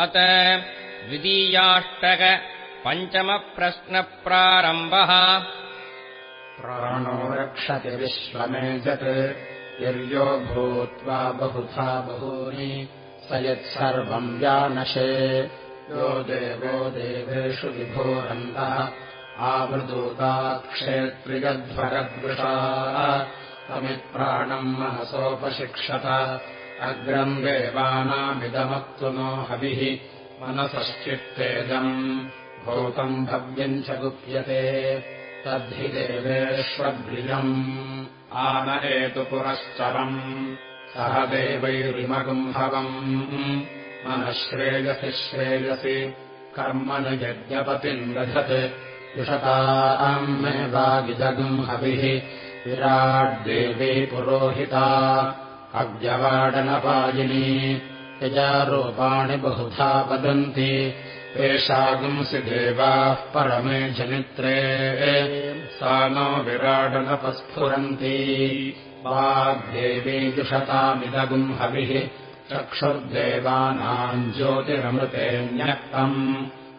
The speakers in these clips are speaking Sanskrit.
अत द्वितीयाष्टक पञ्चमप्रश्नप्रारम्भः। प्राणो रक्षति विश्वमेजत् यर्यो भूत्वा बहुधा बहूनि स यत्सर्वम् व्यानशे यो देवो देवेषु विभोरन्तः आवृदूताक्षेत्रिगध्वरद्वृषा तमित्प्राणम् मनसोपशिक्षत अग्रम् देवानामिदमत्तु नो हविः मनसश्चित्तेजम्। भूतम् भव्यम् च गुप्यते तद्धि देवेष्वद्भिजम् आनरेतु पुरश्चरम्। सह देवैरिमगुम्भवम् मनःश्रेयसि श्रेयसि। कर्म न यज्ञपतिम् दधत् युषताम् मे वागिदगुम्हविः विराड्देवी पुरोहिता अव्यवाडनपायिनी यजारूपाणि बहुधा वदन्ति। एषागुंसि देवाः परमे जनित्रे। सा नो विराडनपस्फुरन्ति। वाग्देवी दुषतामिदगुम्हविः चक्षुर्देवानाम् ज्योतिरमृतेऽन्यक्तम्।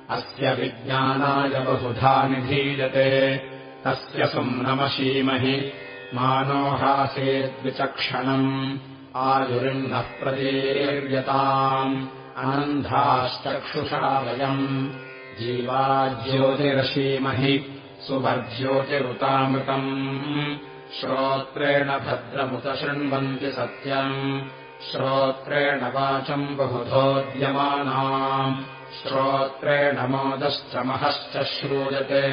अस्य विज्ञानाय बहुधा निधीयते। तस्य सुम्नमशीमहि मानोहासेद्विचक्षणम् आयुरिन्नः प्रतीर्यताम् अनन्धाश्चक्षुषालयम् जीवाज्योतिरशीमहि सुवर्ज्योतिरुतामृतम् श्रोत्रेण भद्रमुत शृण्वन्ति सत्यम् श्रोत्रेण वाचम् बहुधोद्यमानाम् श्रोत्रेण मोदश्च महश्च श्रूयते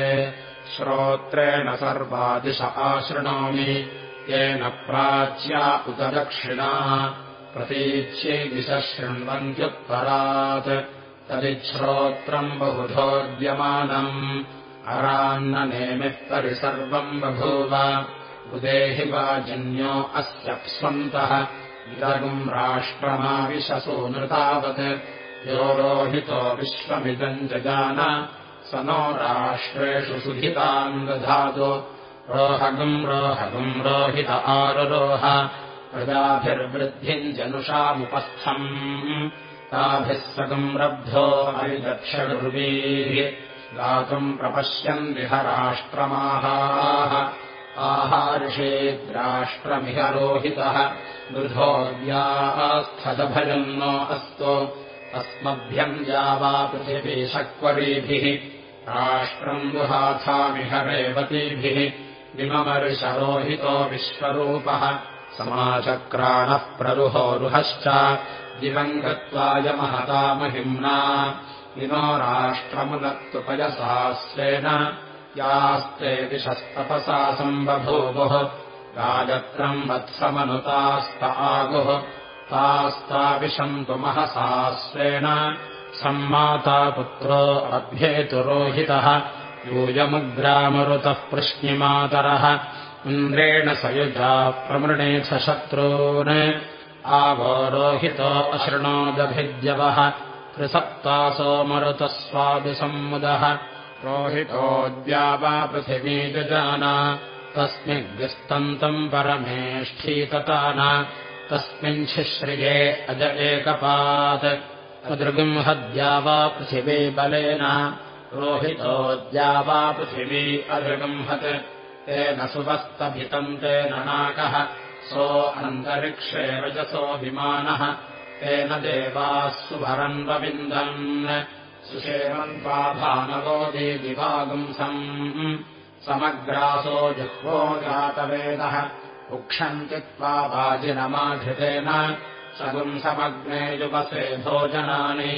श्रोत्रेण सर्वादिश आशृणोमि येन प्राच्या उत दक्षिणा प्रतीच्यै दिश शृण्वन्त्युत्तरात् तदिच्छ्रोत्रम् बहुधोद्यमानम्। अरान्ननेमिः परिसर्वम् बभूव। उदेहि वाजन्यो अस्यप्स्वन्तः इदगुम् राष्ट्रमाविशसो नृतावत्। यो रोहितो विश्वमिदम् जगान स नो राष्ट्रेषु सुधिताम् दधातु रोहगम् रोहगम् रोहित आरुरोह प्रजाभिर्वृद्धिम् जनुषामुपस्थम् ताभिः सकम् रब्धो हरिदक्षगुर्वीः गातुम् प्रपश्यन्दिह राष्ट्रमाहाः आहार्षेद्राष्ट्रमिह रोहितः गृधोऽव्यास्थदभजन्नो अस्तु अस्मभ्यम् जावा पृथिवी शक्वरीभिः राष्ट्रम् दुहाथामिह रेवतीभिः विममर्षरोहितो विश्वरूपः समाचक्राणः प्ररुहोरुहश्च दिवम् गत्वाय महतामहिम्ना स्वेन यास्ते दिशस्तपसा सम्बभूवुः राजत्रम् वत्समनुतास्त आगुः तास्ताविशन्तु महसा स्वेन सम्माता पुत्रो अभ्येतुरोहितः यूयमुग्रामरुतः प्रश्निमातरः इन्द्रेण सयुजा प्रमृणेथ शत्रून्। आवरोहितो अशृणोदभिद्यवः त्रिसप्तासो मरुतः स्वादिसम्मुदः रोहितोऽद्यावा पृथिवी जजाना। तस्मिग्स्तन्तम् परमेष्ठीततान। तस्मिन् शिश्रिये अज एकपात्। अदृगंहद्यावा पृथिवी बलेन रोहितोऽद्यावा पृथिवी अदृगंहत् तेन सुवस्तभितम् तेन नाकः सो अन्तरिक्षे रजसो विमानः तेन देवाः सुभरन्वविन्दन् सुषेमन्त्वाभानवो देदिवागुंसम् समग्रासो जिह्वो जातवेदः। त्वा वाजिनमाघृतेन सगुंसमग्ने युवसे भोजनानि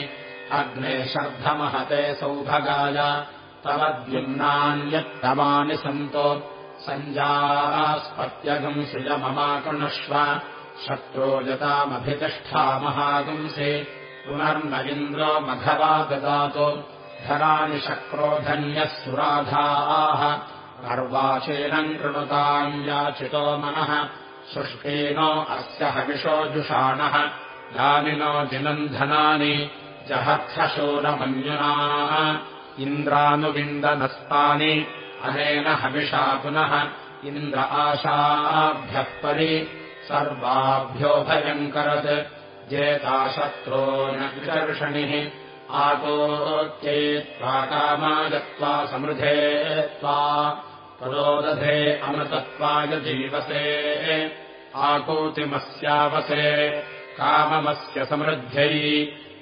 अग्ने शर्धमहते सौभगाय। तवद्युम्नान्यत्तमानि सन्तो। सञ्जास्पत्यगुंसिजममाकृणुष्व शत्रो यतामभितिष्ठामहागुंसि पुनर्न इन्द्रो मघवा ददातु। धरानि शक्रोधन्यः सुराधाः। अर्वाचीनम् कृणुताम् याचितो मनः। शुष्केनो अस्य हविषोजुषाणः यानिनो दिनम् धनानि जहर्थशूरमन्युना इन्द्रानुविन्दनस्तानि अनेन हविषा पुनः इन्द्र आशाभ्यः परि सर्वाभ्यो भयङ्करत् जेता शत्रो न विकर्षणिः आकोत्येत्वा कामागत्वा समृधे त्वा परोदधे अमृतत्वाय जीवसे आकूतिमस्यावसे काममस्य समृद्ध्यै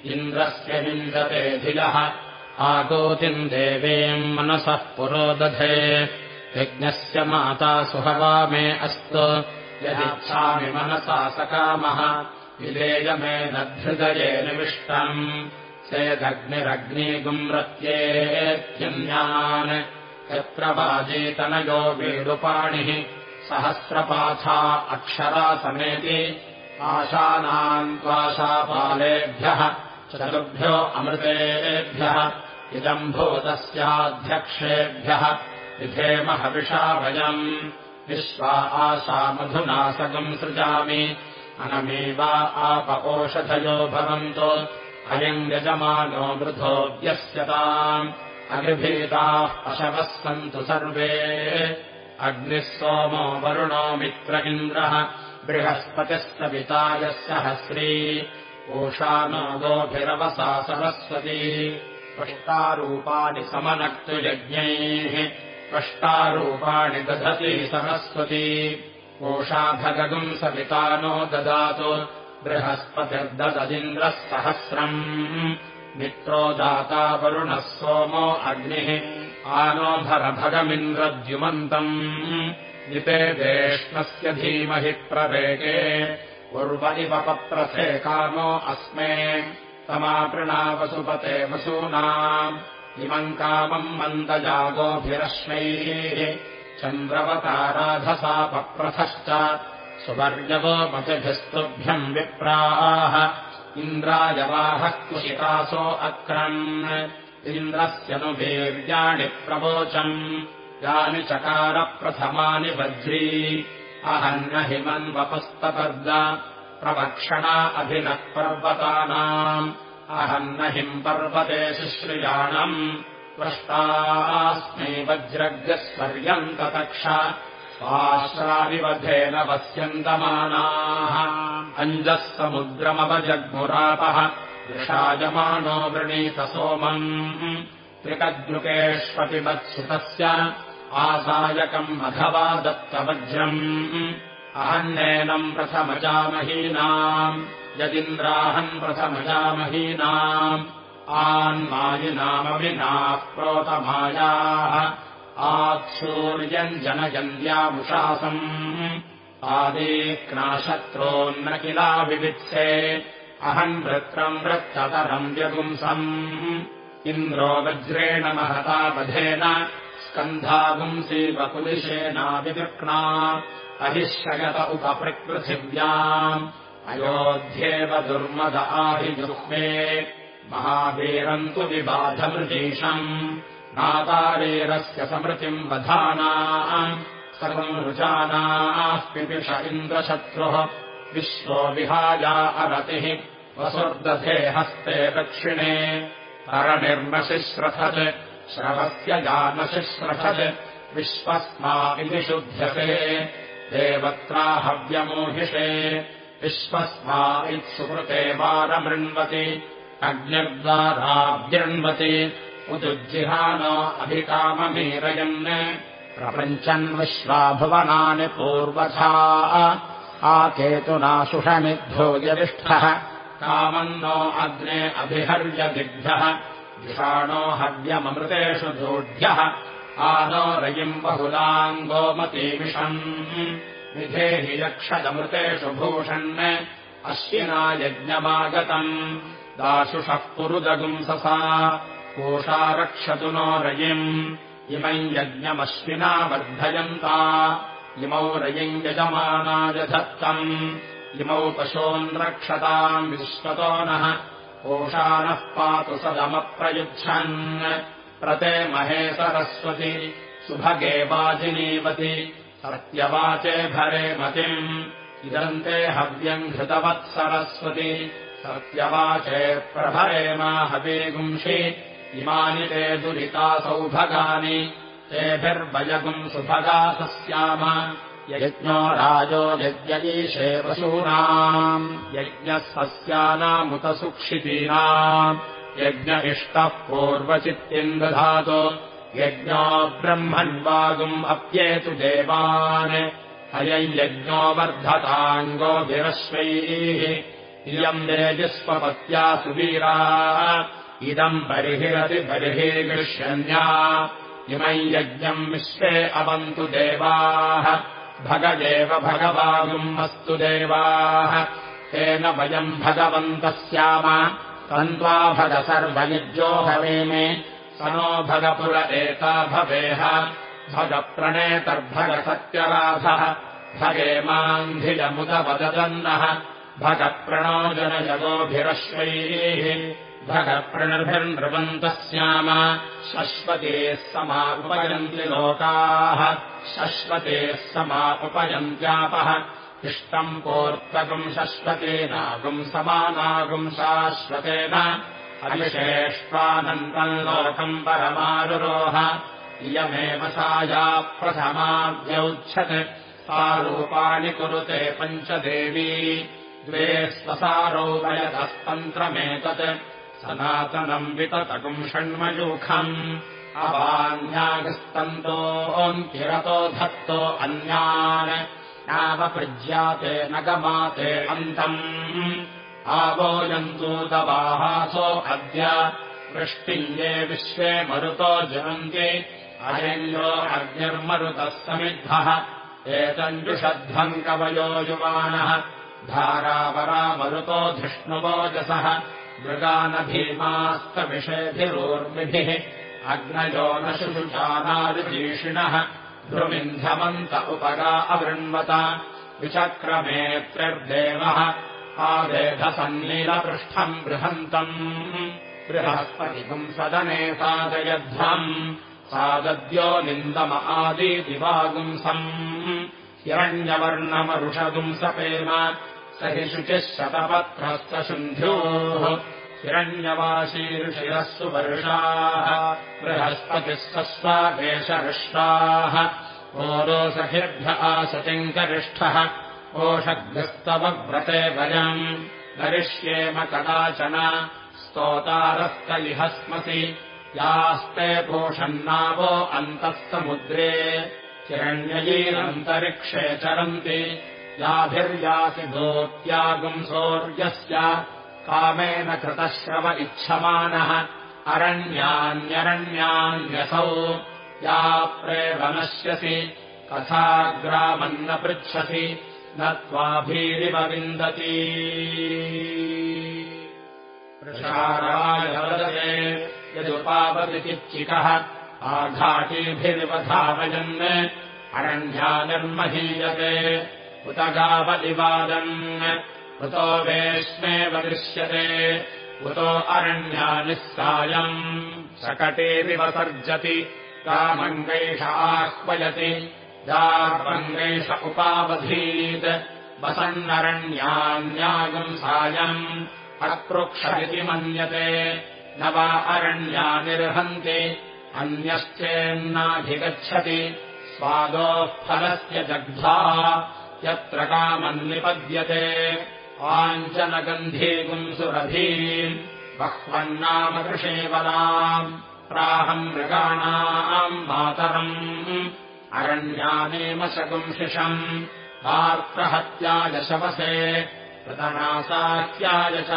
इन्द्रस्य निन्दतेऽधिलः आकूतिम् देवीम् मनसः पुरोदधे। यज्ञस्य माता सुहवा मे अस्तु। यदिच्छामि मनसा सकामः विलेयमेनद्धृदये निविष्टम्। चेदग्निरग्निगुम्रत्येत्यन्यान् यत्र वाजीतनयो वीडुपाणिः सहस्रपाथा अक्षरा समेति। आशानाम् त्वाशापालेभ्यः चतुर्भ्यो अमृतेभ्यः इदम् भूतस्याध्यक्षेभ्यः विधेमहविषा वयम्। विश्वा आशामधुनासकम् सृजामि अनमेवा आपकोषधयो भवन्तु। अयम् यजमानो वृथो व्यस्यताम् अभिभीताः पशवः सन्तु सर्वे। अग्निः सोमो वरुणो मित्र इन्द्रः बृहस्पतिस्तवितायस्य हस्री ओषानोदोभिरवसा सरस्वती। स्पष्टारूपाणि समनक्तु यज्ञैः। स्पष्टारूपाणि दधति सरस्वती। ओषाभगगुम् सविता नो ददातु। बृहस्पतिर्दददिन्द्रः सहस्रम्। मित्रो दाता वरुणः सोमो अग्निः। आनोभरभगमिन्द्रद्युमन्तम् निपेदेष्णस्य धीमहि प्रवेगे उर्व इव पप्रथे कामो अस्मे। तमापृणावसुपते वसूनाम्। इमम् कामम् मन्दजागोभिरश्मैः चन्द्रवताराधसा पप्रथश्च सुवर्यवो मतिभिस्तुभ्यम् विप्राः। इन्द्रायवाहः कुशितासो अक्रन्। इन्द्रस्य नु वीर्याणि प्रवोचम् यानि चकारप्रथमानि वज्री अहन्न हिमन्वपस्तपर्द प्रवक्षणा अभिनः पर्वतानाम् अहन्न हिम् पर्वते शुश्रियाणम् त्वष्टास्मै वज्रग्रस्वर्यन्ततक्ष स्वाश्राविवधेन वस्यन्तमानाः अञ्जः समुद्रमवजग्मुरापः वृषायमानो वृणीत सोमम् त्रिकद्रुकेष्वपिबत्सुतस्य आसायकम् अथवा दत्तवज्रम्। अहन्नेनम् प्रथमजामहीनाम्। यदिन्द्राहन् प्रथमजामहीनाम्। आन्मायिनामविनाः प्रोतमायाः। आत्सूर्यम् जनयन्त्यामुषासम् आदेक्नाशत्रोन्न किला विवित्से। अहम् वृत्रम् वृत्ततरम् व्यगुंसम् इन्द्रो वज्रेण महता वधेन स्कन्धागुंसीवकुलिशेनाविदृक्णा अहिश्यगत उपप्रकृथिव्याम् अयोध्येव दुर्मद आहिजुह्मे महावीरम् तु विबाधमृजीषम् नातारेरस्य समृतिम् वधानाम् सर्वम् रुचानाः पिपिष इन्द्रशत्रुः विश्वो विहाया अरतिः वसुर्दधे हस्ते दक्षिणे तरनिर्मशिश्रथत् श्रवस्य जानशिश्रथत् विश्वस्मा इति शुध्यसे देवत्राहव्यमोहिषे विश्वस्मा इत्सुकृते वारमृण्वति। अग्निर्द्वाराभ्यण्वति उदुज्जिहानो अभिकाममीरयन्। प्रपञ्चन् विश्वाभुवनानि पूर्वथा। आकेतुनाशुषमिद्धोजविष्ठः कामन्नो अग्ने अभिहर्यदिग्भ्यः विषाणो हव्यममृतेषु दोढ्यः आनो रयिम् बहुलाम् गोमतीमिषम् विधेहि यक्षदमृतेषु भूषन् अश्विना यज्ञमागतम्। दाशुषः पुरुदगुंससा कोषा रक्षतु नो रयिम्। इमम् यज्ञमश्विना वर्धयन्ता। इमौ रयिम् यजमानाय धत्तम् इमौ पशोन्रक्षताम् विश्वतो नः कोषानः पातु सदमप्रयुच्छन्। प्रते महे सरस्वति सुभगे वाजिनीवति सत्यवाचे भरे मतिम्। इदन्ते हव्यम् घृतवत्सरस्वति सत्यवाचे प्रभरे मा हवीगुंषि। इमानि ते दुरिता सौभगानि तेभिर्भयगुम् सुभगा सस्याम यज्ञो राजो यज्ञयीशे वसूनाम् यज्ञः सस्यानामुतसुक्षितीनाम् यज्ञ इष्टः पूर्वचित्तिम् दधातु यज्ञो ब्रह्मन्वागुम् अप्येतु देवान्। अयम् यज्ञो वर्धताङ्गोभिरश्वैः इयम् रेजिस्वपत्या सुवीरा इदम् बर्हिरति बर्हिगृष्यन्या इमम् यज्ञम् विश्वे अवन्तु देवाः भगदेव भगवागुम् अस्तु देवाः। तेन वयम् भगवन्तः स्याम। तन्त्वा भग सर्वयुज्यो भवेमे। स नो भगपुर एता भवेह। भगप्रणेतर्भगसत्यराधः भगेमान्धिजमुदवदन्नः भगप्रणोजनजगोभिरश्वैः भगप्रणभिर्नृपन्तः स्याम। शश्वतेः समा उपयन्ति लोकाः। शश्वतेः समा उपयन्त्यापः इष्टम् कोर्तकम् शश्वतेनागुम् समानागुम् शाश्वतेन अविशेष्वानन्तम् लोकम् परमारुरोह। इयमेव साया प्रथमाद्यौच्छत्। सा रूपाणि कुरुते पञ्चदेवी। द्वे स्वसारो वयतस्तन्त्रमेतत् सनातनम् विततकुम् षण्मयूखम्। अवान्यागस्तन्तोऽन्तिरतो धत्तो अन्यान्। नावपृज्याते न गमाते अन्तम्। आवोयन्तु दवाहासो अद्य। वृष्टिम् ये विश्वे मरुतो जनन्ति अयञ्जो अग्निर्मरुतः समिद्धः। एतञ्जुषध्वम् कवयो युवानः। धारावरामरुतो धिष्णुवोजसः मृगानभीमास्तविषेभिरोर्मिभिः अग्नयो न शुशुचानादिजीषिणः ध्रुविन्ध्यमन्त उपगा अवृण्वत विचक्रमेत्रिर्देवः आवेधसन्नीलपृष्ठम् बृहन्तम् बृहस्पतिकम् सदने सादयध्वम् सादद्यो निन्दम आदिदिवागुंसम् हिरण्यवर्णमरुषगुंसपेम स हि शुचिः शतपत्रश्च शुन्ध्योः हिरण्यवाशीर्षिरः सुवर्षाः बृहस्पतिः सस्वादेशहृष्टाः ओरोसहिर्भ्य आसतिम् करिष्ठः ओषग्रस्तवव्रते वयम्। करिष्येम कदाचन स्तोतारस्तलिह स्मसि यास्ते पोषन्नावो अन्तः समुद्रे हिरण्ययीरन्तरिक्षे चरन्ति याभिर्यासि भूत्यागुम् सौर्यस्य कामेन कृतश्रव इच्छमानः अरण्यान्यरण्यान्यसौ। या प्रेवनश्यसि कथाग्रामन्न पृच्छसि न त्वाभीरिव विन्दति। प्रसाराय यदुपावतिचित्चिकः आघाटीभिरिवधावयन् अरण्या निर्महीयते उत गावदिवादन् उतो वेश्मेव दृश्यते। उतो अरण्यानिस्सायम् शकटेरिवसर्जति कामङ्गैष आह्वयति। दार्वङ्गैष उपावधीत्। वसन्नरण्यान्यागम् सायम्। अपृक्षदिति मन्यते। न वा अरण्यानिर्हन्ति अन्यश्चेन्नाधिगच्छति। स्वादोः फलस्य जग्धा यत्र कामन्निपद्यते। आञ्चनगन्धीगुम् सुरभीम् बह्वन्नाम कृषेवलाम् प्राहम् मृगाणाम् मातरम् अरण्यानेमशगुंशिषम् वार्त्रहत्याय शवसे प्रतनासाह्याय च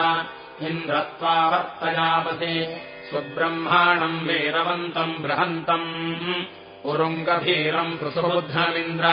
इन्द्रत्वा वर्तयावसि सुब्रह्माणम् वीरवन्तम् बृहन्तम् उरुङ्गभीरम् पृथुबुद्धमिन्द्र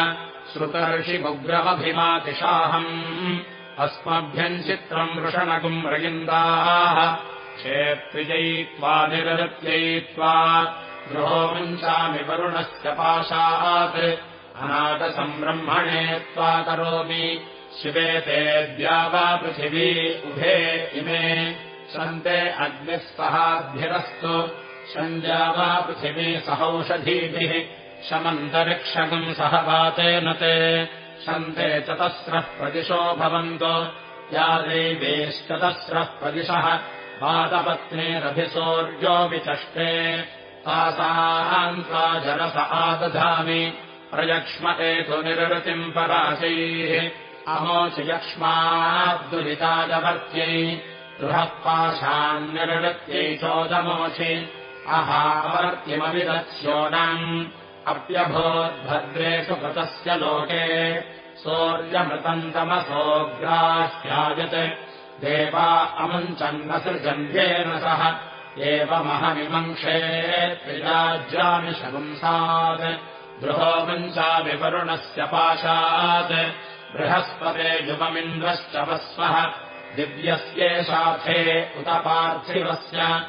श्रुतर्षिमुग्रमभिमातिशाहम् अस्मभ्यम् चित्रम् वृषणकुम् रयिन्दाः क्षेत्रिजयित्वा निरत्ययित्वा गृहो वञ्चामि वरुणस्य पाशात्। अनागसम्ब्रह्मणे त्वा करोमि। शिवे तेऽद्या वा पृथिवी उभे इमे। सन्ते अग्निः सहाद्भिरस्तु। सञ्जा वा पृथिवी सहौषधीभिः शमन्तरिक्षगम् सह वातेन ते। सन्ते चतस्रः प्रदिशो भवन्तो। या दैवेश्चतस्रः प्रदिशः पादपत्नेरभिसौर्यो विचष्टे। तासान्त्वा जरस आदधामि। प्रयक्ष्म एतु निरृतिम् पराशैः। अमोचियक्ष्माद्दुरिताजवर्त्यै बृहः पाशान्निरृत्यै चोदमोचि अहावर्त्यमविदस्योनम् अप्यभोद्भद्रेषु कृतस्य लोके सौर्यमृतन्तमसोऽग्राह्यायत् देवा अमुञ्चन्नसृजन्येन सह एवमहमिमङ्क्षे त्रिराज्यामि शगुंसात् गृहो मुञ्चाविवरुणस्य पाशात्। बृहस्पते युवमिन्द्रश्च वस्वः। दिव्यस्येषाथे उत पार्थिवस्य।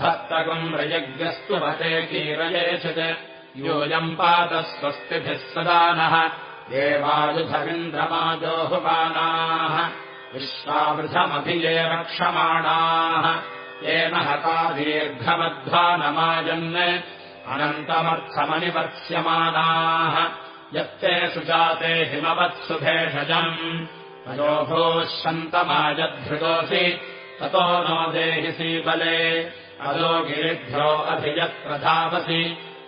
भक्तगम् रयज्ञस्तु भते कीरयेचित् योऽयम् पादः स्वस्तिभिः सदा नः देवायुधविन्द्रमाजोहुपानाः विश्वावृथमभिये रक्षमाणाः येन हता दीर्घमध्वानमायन् अनन्तमर्थमनिवर्त्स्यमानाः यत्ते सुजाते हिमवत्सु भेषजम् अयोभोः शन्तमायद्धृतोऽसि ततो नो देहि सीबले अदो गिरिभ्यो अभियत्र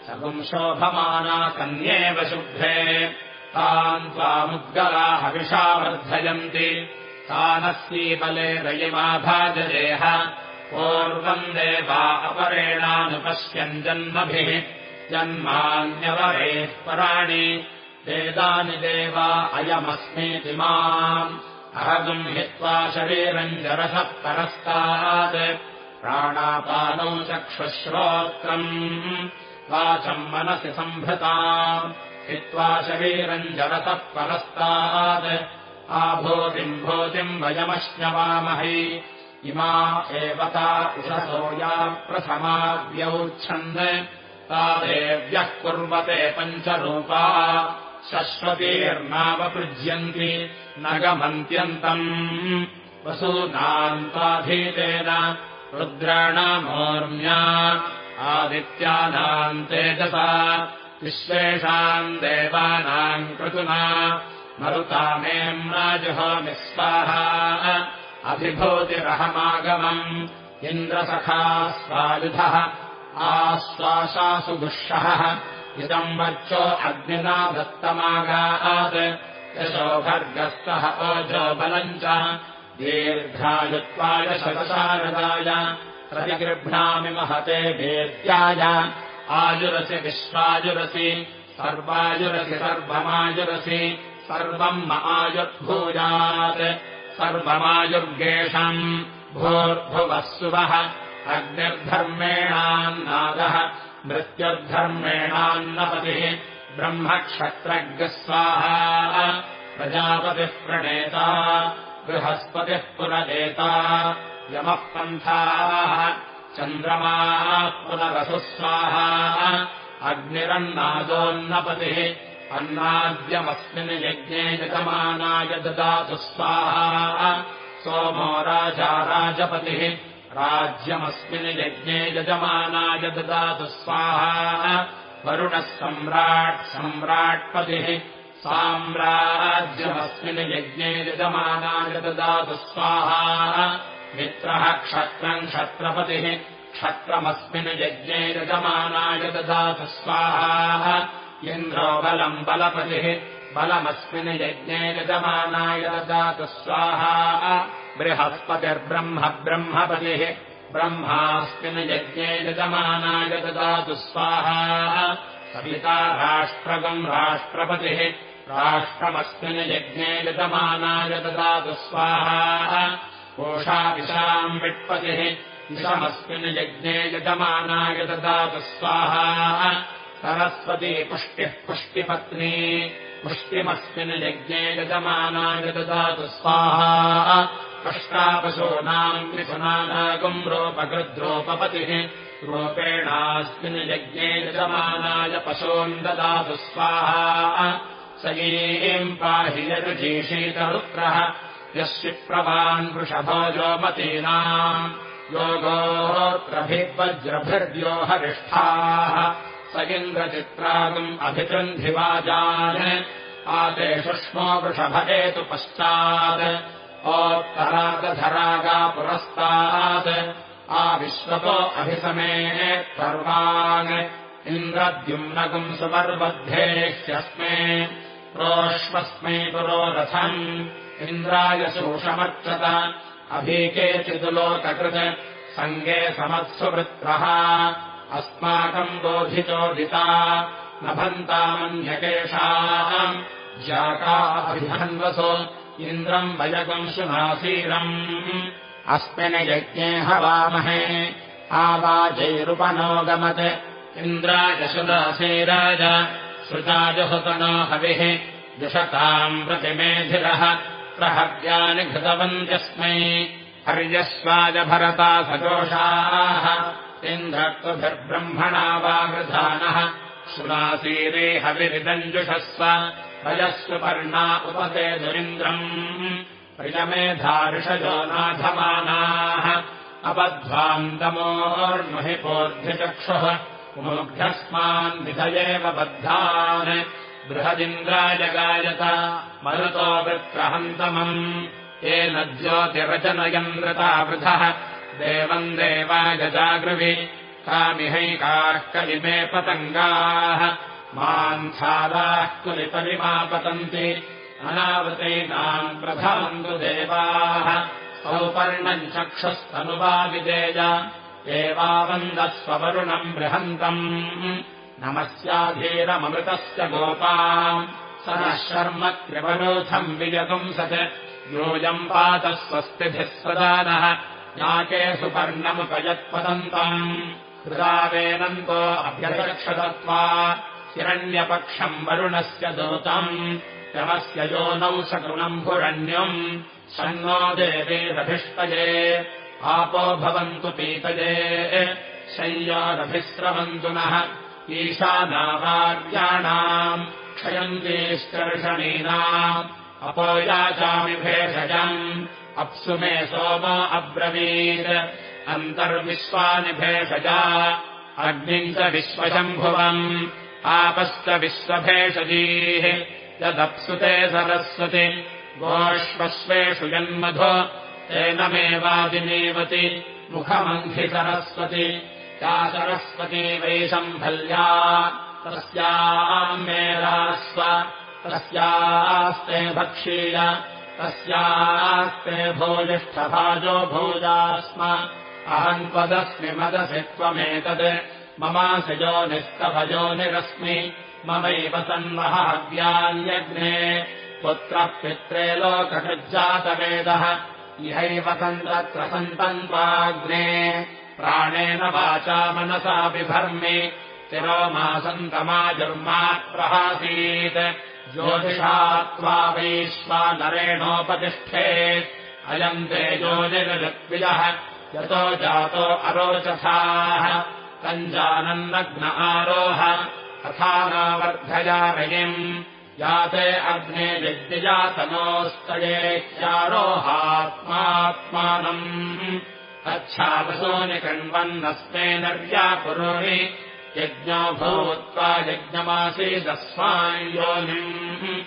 धावसि सपुंशोभमाना कन्येव शुभ्रे। तान् त्वामुद्गलाहविषा वर्धयन्ति। तानस्तीबले रयिमाभाजयेह पूर्वम् देवा अपरेणानुपश्यन् जन्मभिः। जन्मान्यवरेः पराणि। वेदानि देवा अयमस्मीति माम्। अहगम् हित्वा शरीरम् जरसः परस्तात्। प्राणापानौ चक्षुश्रोत्रम् वाचम् मनसि सम्भृताम् हित्वा शरीरम् जरसः परस्तात्। आभूतिम् भूतिम् वयमश्नवामहि इमा एव ता उषसोया प्रथमाव्यौच्छन् तादेव्यः कुर्वते पञ्चरूपा। शश्वतीर्नावपृज्यन्ति न गमन्त्यन्तम्। वसूनान्ताधीतेन रुद्राणामोर्म्या आदित्यानाम् तेजसा विश्वेषाम् देवानाम् कृतुना मरुतामेम्नाजुहोमिस्वाहा अभिभूतिरहमागमम् इन्द्रसखा स्वायुधः आश्वासासु दुःशः इदम् वर्चो अग्निना दत्तमागात् यशोभर्गस्तः ओजो बलम् च दीर्घायुत्वाय शतशारदाय प्रतिगृह्णामि महते वेद्याय आयुरसि विश्वायुरसि सर्वायुरसि सर्वमायुरसि सर्वम् आयुर्भूयात्। सर्वमायुर्गेषम् भूर्भुवः अग्निर्धर्मेणान्नादः मृत्युर्धर्मेणान्नपतिः ब्रह्मक्षत्रज्ञस्वाहा प्रजापतिः प्रणेता बृहस्पतिः पुनरेता यमः पन्थाः चन्द्रमाः पुनरसुस्वाहा अग्निरन्नादोन्नपतिः अन्नाद्यमस्मिन् यज्ञे यजमानाय ददातु स्वाहा सोमो राजा राजपतिः राज्यमस्मिन् यज्ञे यजमानाय ददातु स्वाहा वरुणः सम्राट् सम्राट्पतिः साम्राज्यमस्मिन् यज्ञे यजमानाय ददातु स्वाहा मित्रः क्षत्रम् क्षत्रपतिः क्षत्रमस्मिन् यज्ञे यजमानाय ददातु स्वाहा। इन्द्रो बलम् बलपतिः बलमस्मिन् यज्ञे यजमानाय ददातु स्वाहा। बृहस्पतिर्ब्रह्म ब्रह्मपतिः ब्रह्मास्मिन् यज्ञे यजमानाय ददातु स्वाहा। सविता राष्ट्रगम् राष्ट्रपतिः राष्ट्रमस्मिन् यज्ञे यजमानाय ददातु स्वाहा कोषाविशाम् विट्पतिः विषमस्मिन् यज्ञे यजमानाय ददातु स्वाहा। सरस्वती पुष्टिः पुष्टिपत्नी। पुष्टिमस्मिन् यज्ञे यजमानाय ददातु स्वाहा। पष्टापशूनाम् विशुनानागम् रोपकृद्रोपपतिः रूपेणास्मिन् यज्ञे यजमानाय पशून् ददातु स्वाहा। स ईम् पाहि यरुजीषीतरुत्रः यः शिप्रवान् वृषभोजोमतीनाम् योगोत्रभिवज्रभिर्यो हरिष्ठाः। स इन्द्रचित्रागम् एतु पश्चात्। ओत्तरागधरागा पुरस्तात्। आविश्वतो अभिसमे सर्वान्। इन्द्रद्युम्नगुम् सुवर्बद्धेह्यस्मे प्रोष्वस्मै पुरोरथम् इन्द्रायशोषमर्चत अभीकेचिदुलोककृत्। सङ्गे समत्सुवृत्रः। अस्माकम् बोधितोदिता नभन्तामन्यकेषाम् जाकाभिधन्वसो इन्द्रम् वयगंशुनासीरम्। अस्मिन् यज्ञे हवामहे। आवाजैरुपनोगमत्। इन्द्रायशुदासेराज श्रुताजहुतनो हविः। जुषताम् प्रतिमेधिरः प्रहव्यानि घृतवन्त्यस्मै हर्यस्वाजभरता सजोषाः। इन्द्रत्वभिर्ब्रह्मणा वा वृधानः सुनासीरे हविरिदञ्जुषस्व। रजस्व पर्णा उपते दुरिन्द्रम् प्रियमेधार्षजो नाधमानाः अपध्वान्तमोर्महिपोर्ध्यचक्षुः मुग्ध्यस्मान् विधयेव बद्धान् बृहदिन्द्राजगायत मरुतो वृत्रहन्तमम् येन ज्योतिरचनयन्द्रतावृथः देवम् देवागजागृवि कामिहैकाः कलिमे पतङ्गाः। मान्थादाः कुलिपरिमापतन्ति अनावृतैनाम् प्रथमन्तु देवाः। सौपर्णम् चक्षुस्तनुवाविदेय एवावन्दस्ववरुणम् बृहन्तम् नमस्याधीरममृतस्य गोपाम्। स नः शर्म त्रिवरोधम् विजगुंसत् योजम् पातः स्वस्तिभिः स्वदानः याके सुपर्णमुपयत्पदन्तम् हृदावेनन्तो अभ्यदक्षदत्वा हिरण्यपक्षम् वरुणस्य दूतम्। यमस्य योनौ सकृणम्भुरण्यम् शन्नो देवेरभिष्टये आपो भवन्तु पीतये। शय्यादभिस्रवन्तु नः ईशानावार्याणाम् क्षयन्तीश्चर्षणीनाम् अपोयाचामि भेषजम्। अप्सु मे सोम अब्रवीत्। अन्तर्विश्वानि भेषजा। अग्निम् च विश्वशम्भुवम्। आपश्च विश्वभेषजीः। यदप्सुते सरस्वति। गोष्वश्वेषु यन्मधु तेन मेवादिनेवति मुखमन्धि सरस्वति या सरस्वती वैशम्भल्या तस्याम् मेलास्व तस्यास्ते भक्षीय तस्यास्ते भोजिष्ठभाजो भोजा स्म अहम् त्वदस्मि मदसि त्वमेतत् ममासजो निस्तभजोनिरस्मि ममैव सन्महाव्यान्यग्ने पुत्रः पित्रे लोककृज्जातवेदः इहैव सन्तत्र सन्तन्त्वाग्ने प्राणेन वाचा मनसा बिभर्मि प्रहासीत् ज्योतिषा त्वा वैश्वा नरेणोपतिष्ठे अयम् ते ज्योतिरजद्विजः यतो जातो अरोचथाः तञ्जानन्नग्न आरोह तथा नावर्धयामयिम् याते अग्ने विद्यजातनोस्तयेत्यारोहात्मात्मानम् अच्छावसोनि कण्वन्नस्मे नर्यापुरोणि यज्ञो भूत्वा यज्ञमासीदस्मायोनिम्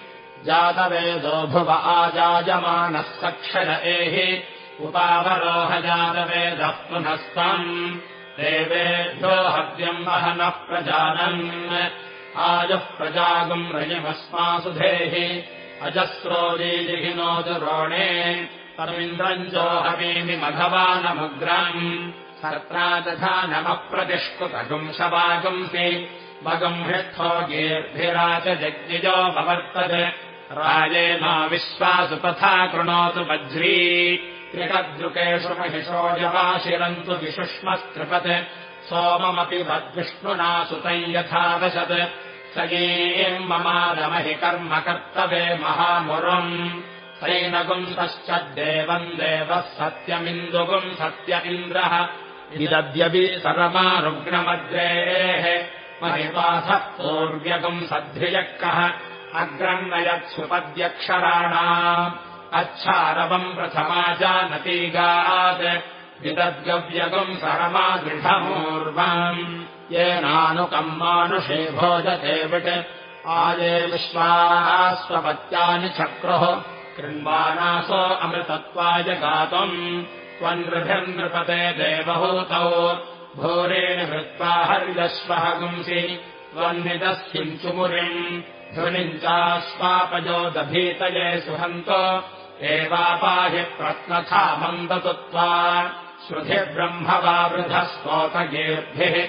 जातवेदो भुव आजायमानः सक्षय एहि उपावरोहजातवेदः पुनस्तम्। देवेभ्यो हव्यम् वहनः प्रजानन्। आजः प्रजागम् रजमस्मासु धेहि अजस्रोदीजिहिनोदुरोणे परमिन्द्रम् जोहवीमि मघवानमुग्रम् सर्त्रा तथा नमप्रतिष्कृतगुंसवागुंसि मगम् हृष्ठो गीर्भिरा च जग्निजो भवर्तत्। राजेना विश्वासु तथा कृणोतु वज्री। त्रिकद्रुकेषु महिषो जवाशिरन्तु विशुष्मस्त्रिपत्। सोममपि वद्विष्णुना सुतम् यथावशत्। सगीम् ममादमहि कर्म कर्तवे महामुरुम् सैनगुंसश्च देवम् देवः सत्यमिन्दुगुम् सत्य इन्द्रः। इदद्यपि सर्वमारुग्णमद्रेः महिपासः पूर्व्यगुम् सद्धियक्कः अग्रन्नयत्सुपद्यक्षराणाम्। अच्छारवम् प्रथमा जानतीगात् विदद्गव्यगुम् सरमादृढमूर्वम्। येनानुकम् मानुषे भोजते विट्। आये विश्वास्वपत्यानि चक्रुः कृण्वानासो अमृतत्वाय गातुम्। त्वन्नृभिर्नृपते देवहूतौ। भूरेण हृत्वा हर्यश्वः गुंसि त्वन्निदस्थिञ्चुमुरिम् ध्वनिम् चाश्वापयोदभीतये सुहन्तो। एवापाहि प्रत्नथा मन्दतु त्वा। श्रुतिब्रह्मवा वृधस्तोकगेर्भिः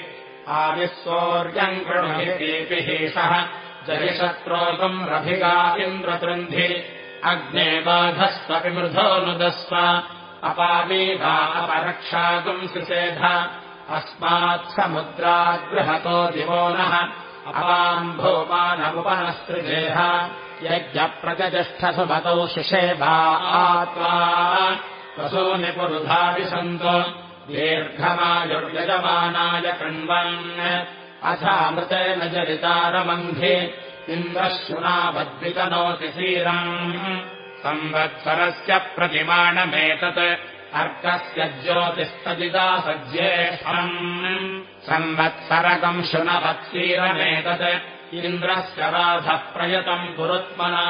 आविस्वोर्यम् कृणुहितेऽपिहेषः जहिशत्रोकम् रभिगा इन्द्रतृन्धि अग्ने बाधस्वपि मृधोऽनुदस्व अपामीधा अपरक्षागुम् सुषेध अस्मात् समुद्राद्बृहतो दिवो नः। अपाम्भोपानमुपनस्तृजेह यज्ञप्रजष्ठसुमतौ शिषेभा आत्वा वसूनि पुरुधाभिसन्तो दीर्घमायुर्यजमानाय कृण्वन्। अथामृतेन जरितारमन्धि इन्द्रश्रुनावद्वितनोति सीरम् संवत्सरस्य प्रतिमाणमेतत् अर्कस्य ज्योतिस्तदिदा सज्जेष्ठम् संवत्सरकम् शुनवत्सीरमेतत् इन्द्रस्य राधः प्रयतम् पुरुत्मना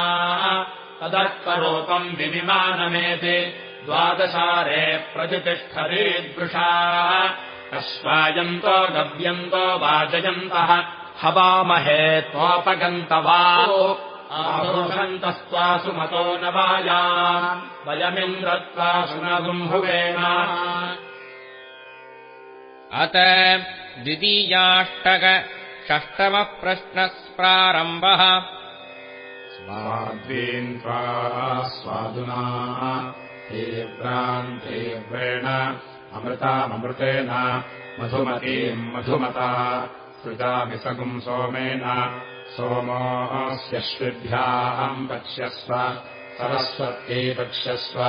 तदर्करूपम् विविमानमेति द्वादशारे प्रतिष्ठरीदृशा अश्वायन्तो गव्यन्तो वाजयन्तः हवामहे त्वोपगन्तवा। आभूषन्तस्त्वासु मतो न वाया वयमिन्द्रत्वासु न गुम्भुवेन अत द्वितीयाष्टक षष्टमः प्रश्नः प्रारम्भः स्वाद्वीन्त्वा स्वादुना तीव्राम् तीव्रेण अमृताममृतेन मधुमतीम् मधुमता सृजामि सगुम् सोमेन सोमोऽस्यश्विभ्याम् पक्ष्यस्व सरस्वत्यै पक्ष्यस्व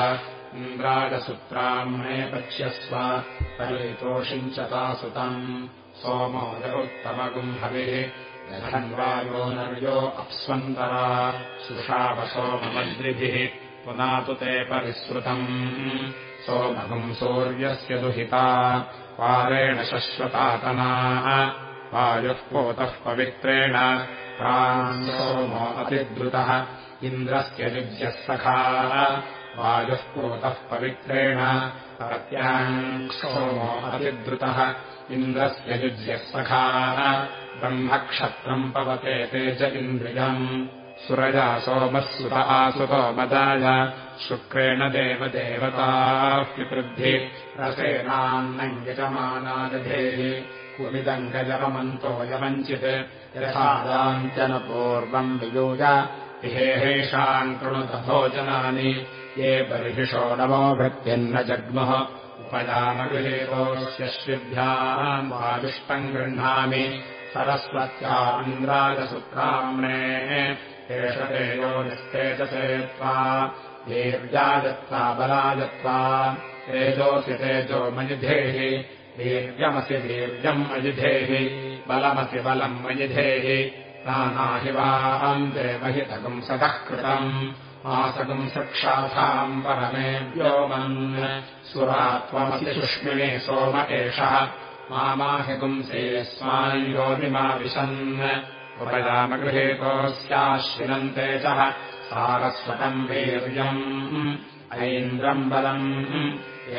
इन्द्राजसूत्राह्णे पक्ष्यस्व परितोषिम् च तासुतम्। सोमो जगोत्तमगुम्भविः धन्वायो नर्यो अप्स्वन्तरा सुषावसोममद्रिभिः पुनातु ते परिसृतम्। सोमगुम् सूर्यस्य दुहिता पारेण शश्वतातनाः वायुः पोतः पवित्रेण सोमो अतिद्रुतः इन्द्रस्य युज्यः सखाः। वायुः पोतः पवित्रेण सोमो अतिद्रुतः इन्द्रस्य युज्यः सखाः। ब्रह्मक्षत्रम् पवते ते च इन्द्रियम्। सुरजा सोमः सुत आसुतो मदाय। शुक्रेण देवदेवताप्यवृद्धि रसेनान्नम् यजमानादधेः कुमिदम् गजवमन्तो यवञ्चित्। यथादाञ्चन पूर्वम् वियूय विहेहेषाम् कृणुतभोजनानि ये बर्हिषो नमो भृत्यन्न जग्मुः। उपजामगृहेतोऽस्यश्विभ्याम् वाविष्टम् गृह्णामि। सरस्वत्या इन्द्राजसूत्राम्णे एष तेजो निस्तेजसे त्वा। वीर्याजत्वा बलाजत्वा तेजोऽसि तेजो मयुधेहि वीर्यमसि वीर्यम् अयुधेहि बलमसि बलम् मयुधेहि नानाहि वाम् देवहितकम् सतः कृतम्। आसकम् सक्षाथाम् परमे व्योमन् सुरा त्वमसि सुष्मिणे सोम एषः मामाहिपुंसे स्वायोनिमाविशन् उपजामगृहेतोऽस्याश्विनन्ते च सारस्वतम् वीर्यम्। ऐन्द्रम् बलम्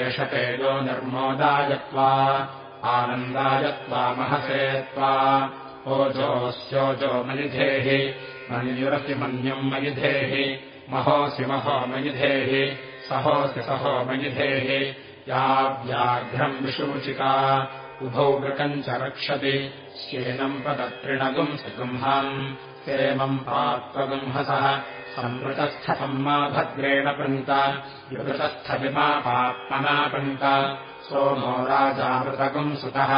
एष तेजो निर्मोदायत्वा आनन्दायत्वा महसे त्वा ओजोऽस्योजो मयुधेहि मन्युरसि मन्युम् मयुधेहि महोऽसि महो मयुधेहि सहोऽसि सहो मयुधेहि। या व्याघ्रम् विशूचिका उभौ वृकम् च रक्षति श्येनम् पदत्रिणगुम् सगुंहम् सेमम् पात्वगुंहसः संवृतस्थम् मा भद्रेण पृन्त विवृतस्थविमा पात्मना पृन्त सोमो राजामृतगुम् सुतः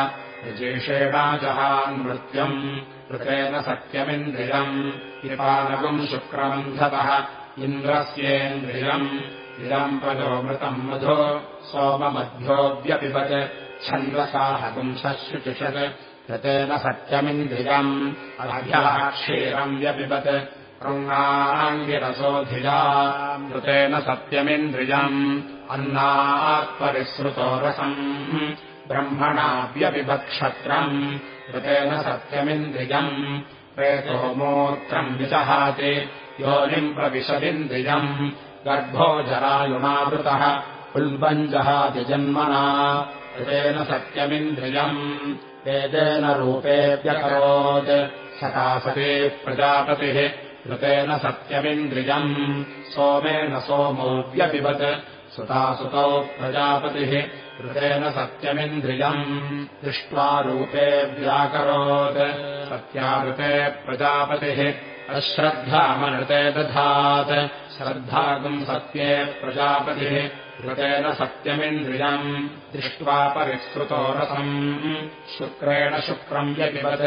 यजेषेणाजहान्मृत्यम् ऋतेन सत्यमिन्द्रियम् विपानगुम् शुक्रमन्धतः इन्द्रस्येन्द्रियम्। इदम् प्रजोमृतम् मधो सोममध्योऽव्यपिबत् छन्द्वसाहपुंसः शुचिषत् ऋतेन सत्यमिन्द्रियम् अभ्यः क्षीरम् व्यपिबत् ृङ्गाङ्गिरसोऽधिजा ऋतेन सत्यमिन्द्रियम् अन्नात्परिसृतो रसम् ब्रह्मणाव्यपिबत्क्षत्रम् ऋतेन सत्यमिन्द्रियम् प्रेतो मोत्रम् विचहाति योनिम् प्रविशदिन्द्रियम् गर्भो जरायुणावृतः उल्बञ्जहातिजन्मना ऋतेन सत्यमिन्द्रियम् वेदेन रूपेऽप्यकरोत् सकासते प्रजापतिः ऋतेन सत्यमिन्द्रियम् सोमेन सोमोऽव्यपिबत् सुतासुतौ प्रजापतिः ऋतेन सत्यमिन्द्रियम्। दृष्ट्वा रूपे व्याकरोत्। सत्यावृते प्रजापतिः अश्रद्धामनृते दधात्। श्रद्धागम् सत्ये प्रजापतिः ऋतेन सत्यमिन्द्रियम्। दृष्ट्वा परिसृतो रसम्। शुक्रेण शुक्रम् व्यपिबत्।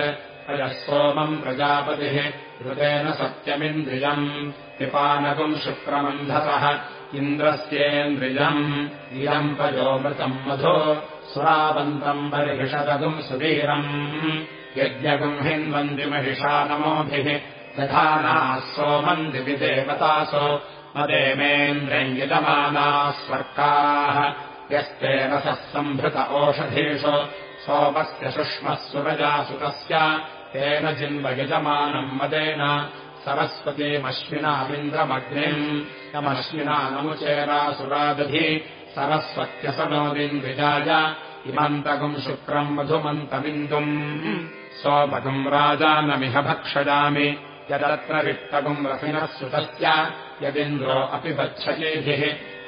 अयः सोमम् प्रजापतिः ऋतेन सत्यमिन्द्रियम् पिपानगुम् शुक्रमन्धसः इन्द्रस्येन्द्रियम् इयम् पयोमृतम् मधो सुरावन्तम् परिषदगुम् सुवीरम्। यज्ञगुम् हिन्वन्दिमहिषा नमोभिः दधानाः सोमम् दिवि देवतासो मदेमेन्द्रयितमानाः स्वर्गाः। यस्तेन सः सम्भृत ओषधीषु सोमस्य सुष्मः सुरजासुतस्य तेन जिन्वयजमानम् मदेन। सरस्वतीमश्विनामिन्द्रमग्निम् यमश्विना नमुचेरासुरादधि सरस्वत्यसनोदिन्द्रिजाय इमन्तगुम् शुक्रम् मधुमन्तमिन्दुम्। सोमगुम् राजानमिह भक्षयामि। यदत्र वित्तगुम् रसिनः सुतस्य। यदिन्द्रो अपि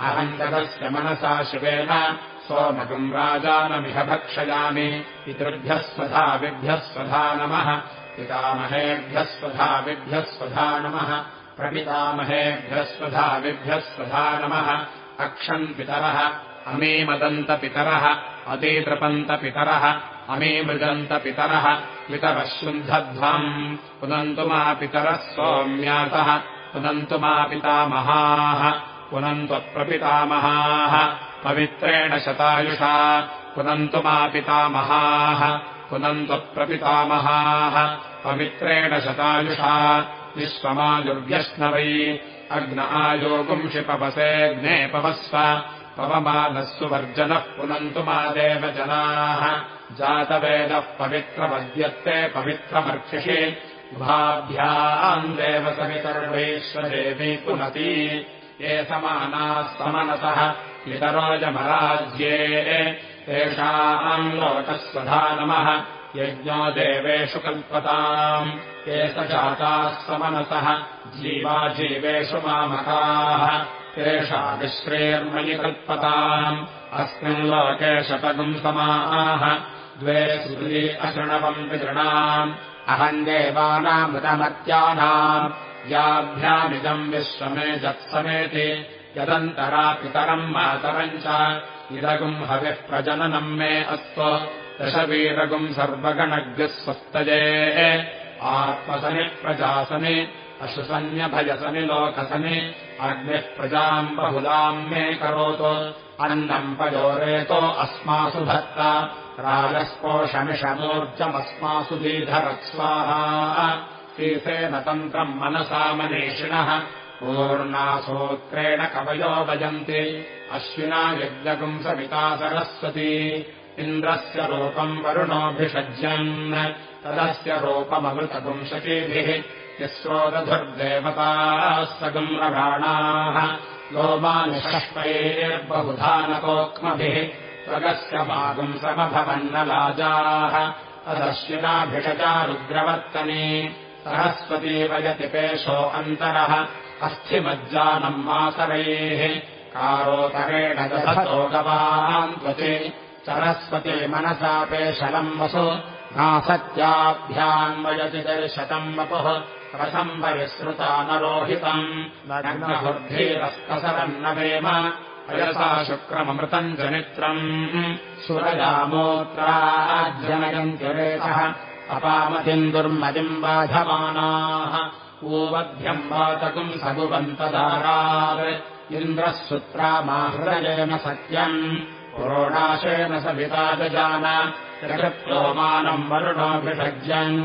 अहम् तदस्य मनसा शिवेन सोमगुम् राजानमिह भक्षयामि पितृभ्यः स्वधाविभ्यः स्वधा नमः। पितामहेभ्यः स्वधाविभ्यः स्वधा नमः। प्रपितामहेभ्यः स्वधाविभ्यः स्वधा नमः। अक्षम् पितरः अमीमदन्तपितरः अतीतृपन्तपितरः अमीमृदन्तपितरः पितरः शुन्धध्वम् पुनन्तु मा पितरः सोम्यातः पुनन्तु मा पितामहाः। पुनन्त्वप्रपितामहाः पवित्रेण शतायुषा। पुनन्तु मा पितामहाः पुनन्त्वप्रपितामहाः पवित्रेण शतायुषा। विश्वमायुर्व्यश्नवै अग्न आयोगुंषिपवसेऽग्ने पवस्व। पवमानः सुवर्जनः पुनन्तु मा देवजनाः जातवेदः पवित्रमद्यत्ते पवित्रमर्क्षिषि। भाभ्याम् देवसवितर्वैश्वदेवी पुनती ये समानाः समनसः पितरोजमराज्ये। तेषाम् लोकस्वधा नमः। यज्ञो देवेषु कल्पताम्। ये स जाताः समनसः। जीवा जीवेषु मामकाः। तेषा विश्रेर्मयि कल्पताम्। अस्मिन् लोके शतगुम् समाः। द्वे सुरी अशृणवम् विदृणाम् अहम् देवानामृतमत्यानाम् याभ्यामिदम् विश्वमे जत्समेति यदन्तरा पितरम् मातरम् च इदगुम् हविः प्रजननम् मे अस्तु दशवीरगुम् सर्वगणज्ञः स्वस्तये आत्मसनि प्रजासनि अशुसन्यभयसनि लोकसनि अग्निः प्रजाम् बहुलाम् मे करोतु अन्नम् पयोरेतो अस्मासु भक्त राजस्पोषमिषमूर्जमस्मासु दीधरत्स्वाहा श्रीसेन तन्त्रम् मनसा मनीषिणः। पूर्णासूत्रेण कवयो भजन्ति। अश्विना यज्ञगुम् सविता सरस्वती। इन्द्रस्य रूपम् वरुणोऽभिषज्यन्। तदस्य रूपममृतपुंशकीभिः यस्रोदधुर्देवताः सगुम्रगाणाः लोमानिषष्पैर्बहुधानकोक्मभिः त्वगस्य मागुम् समभवन्नलाजाः। तदश्विनाभिषजा रुद्रवर्तनी सरस्वती वयति पेशो अन्तरः अस्थिमज्जानम् मातरैः। कारोतरेण दधतो गवान् त्वति सरस्वती मनसा पेशलम् वसु। नासत्याभ्याम् वयति दर्शतम् वपुः। रसम् परिसृता न रोहितम् नग्नबुद्धीरस्तसरन्न वेम अयसा शुक्रममृतम् जनित्रम् सुरजामोत्राज्जनयन्त्यरेतः अपामतिम् दुर्मदिम् बाधमानाः पूवभ्यम् वातकुम् सगुवन्तदारात् इन्द्रः सुत्रामाहृदयेन सत्यम्। पुरोणाशेन सविता दजान जगत्योमानम् वरुणोऽभिषज्यन्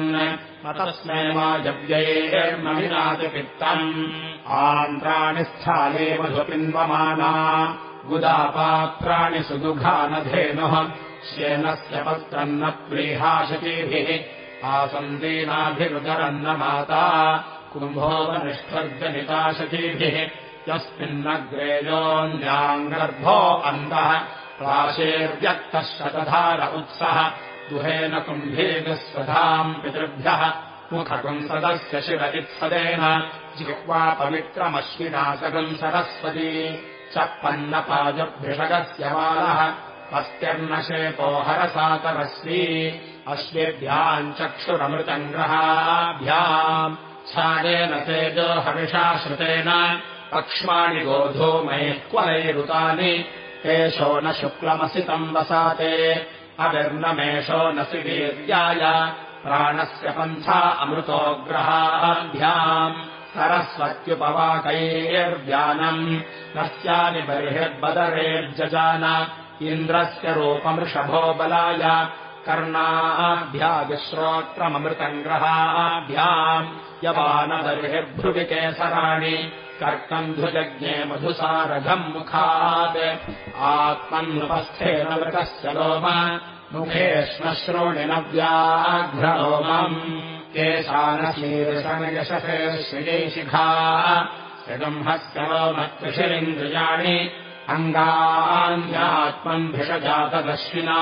मतस्मै वाजव्यैर्मविनातिपित्तम् आन्त्राणि स्थाले मधुपिन्वमाना गुदापात्राणि सुदुघानधेनुः श्येनस्य पत्रम् न प्रीहाशतीभिः आसन्दीनाभिरुदरन्न माता कुम्भोपनिष्ठर्जनिताशतीभिः यस्मिन्नग्रेयोऽन्याङ्गर्भो अन्तः प्राशेर्व्यक्तः शतधार उत्सः दुहेन कुम्भेगः स्वधाम् पितृभ्यः मुखपुंसदस्य शिव इत्सदेन जिह्वापवित्रमश्विनाशकम् सरस्वती चप्पन्नपाजुर्भिषगस्य बालः अस्त्यर्नशेतो हरसातरस्वी अश्वेभ्याम् चक्षुरमृतङ्ग्रहाभ्याम्। छादेन तेजो हविषाश्रुतेन पक्ष्माणि गोधूमैः क्वलैरुतानि। एषो न शुक्लमसितम् वसाते। अविर्नमेषो न वीर्याय प्राणस्य पन्था अमृतोग्रहाभ्याम् सरस्वत्युपवाकैर्व्यानम्। नस्यानि बर्हिर्बदरेर्जजान इन्द्रस्य रूपमृषभो बलाय कर्णाभ्यादिश्रोत्रममृतङ्ग्रहाभ्याम् यवानबर्हिर्भ्रुविकेसराणि कर्कन्धुजज्ञे मधुसारघम् मुखात् आत्मन्नुपस्थेन मृतस्य लोम मुखे श्मश्रोणि न व्याघ्रोमम् केशानशीर्षणयशसे श्रियैशिखा श्रिगंहस्य लोमकृषिरिन्द्रियाणि अङ्गान्यात्मम् भिषजातदश्विना।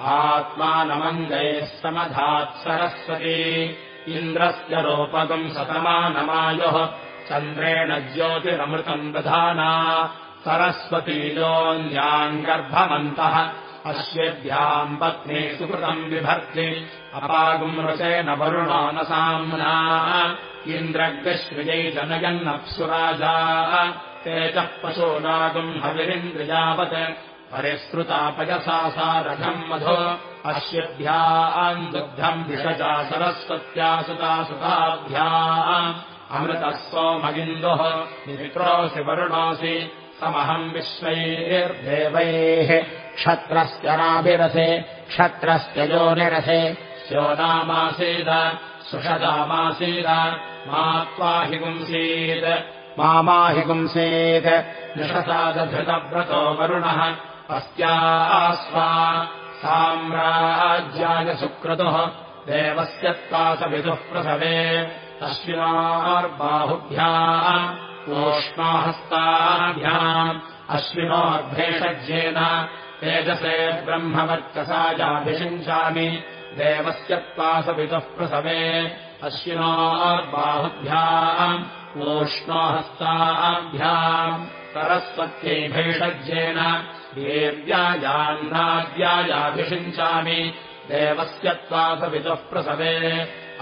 आत्मानमङ्गैः समधात् सरस्वती। इन्द्रस्य रूपकम् सतमानमायोः चन्द्रेण ज्योतिरमृतम् दधाना। सरस्वतीयोऽन्याङ्गर्भमन्तः अश्वेभ्याम् पत्नी सुकृतम् बिभर्ति अपागुम् रसेन वरुणो न साम्ना इन्द्रग्श्रियै जनयन्नप्सुराजा ते च पशूनागुम् हविरिन्द्रियावत् परिसृतापयसा सारघम् मधो अश्यभ्याम् दुग्धम् भिषजा सरस्वत्यासुतासुताभ्याम् अमृतः सोमगिन्दुः मित्रोऽसि वरुणोऽसि समहम् विश्वैर्देवैः। क्षत्रस्य नाभिरथे क्षत्रस्य योनिरथे स्योनामासीद सुषदामासीद मा त्वाहि पुंसीत् मामाहि पुंसीत्। वरुणः अस्त्यास्वा साम्राज्याय सुक्रतुः देवस्य त्वासविदुः प्रसवे। अश्विनार्बाहुभ्याम् ओष्णाहस्ताभ्याम् अश्विनोर्भेषज्येन तेजसे ब्रह्मवर्चसायाभिषिञ्चामि देवस्य त्वासविदुः प्रसवे। अश्विनोर्बाहुभ्याम् ओष्णाहस्ताभ्याम् सरस्वत्यै भेषज्येन देव्यायान्नाद्यायाभिषिञ्चामि देवस्य त्वासविदुः प्रसवे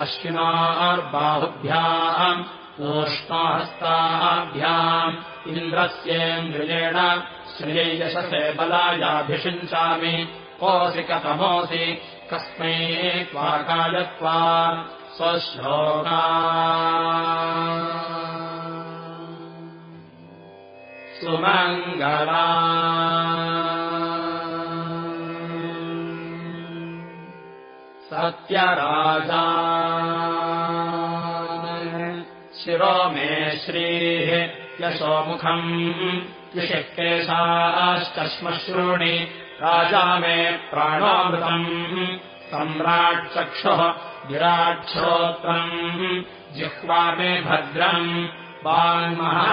अश्विनार्बाहुभ्याम् ओष्णाहस्ताभ्याम् इन्द्रस्येन्द्रियेण श्रियैयशसे बलायाभिषिञ्चामि कोऽसि कथमोऽसि कस्मै त्वाकायत्वा स्वश्लोका सुमङ्गला। सत्यराजा। शिरो मे श्रीः यशोमुखम् त्रिषक्केशाश्चश्मश्रूणि राजा मे प्राणोऽमृतम् सम्राट्चक्षुः विराट्श्रोत्रम् जिह्वा मे भद्रम्। वाङ्मः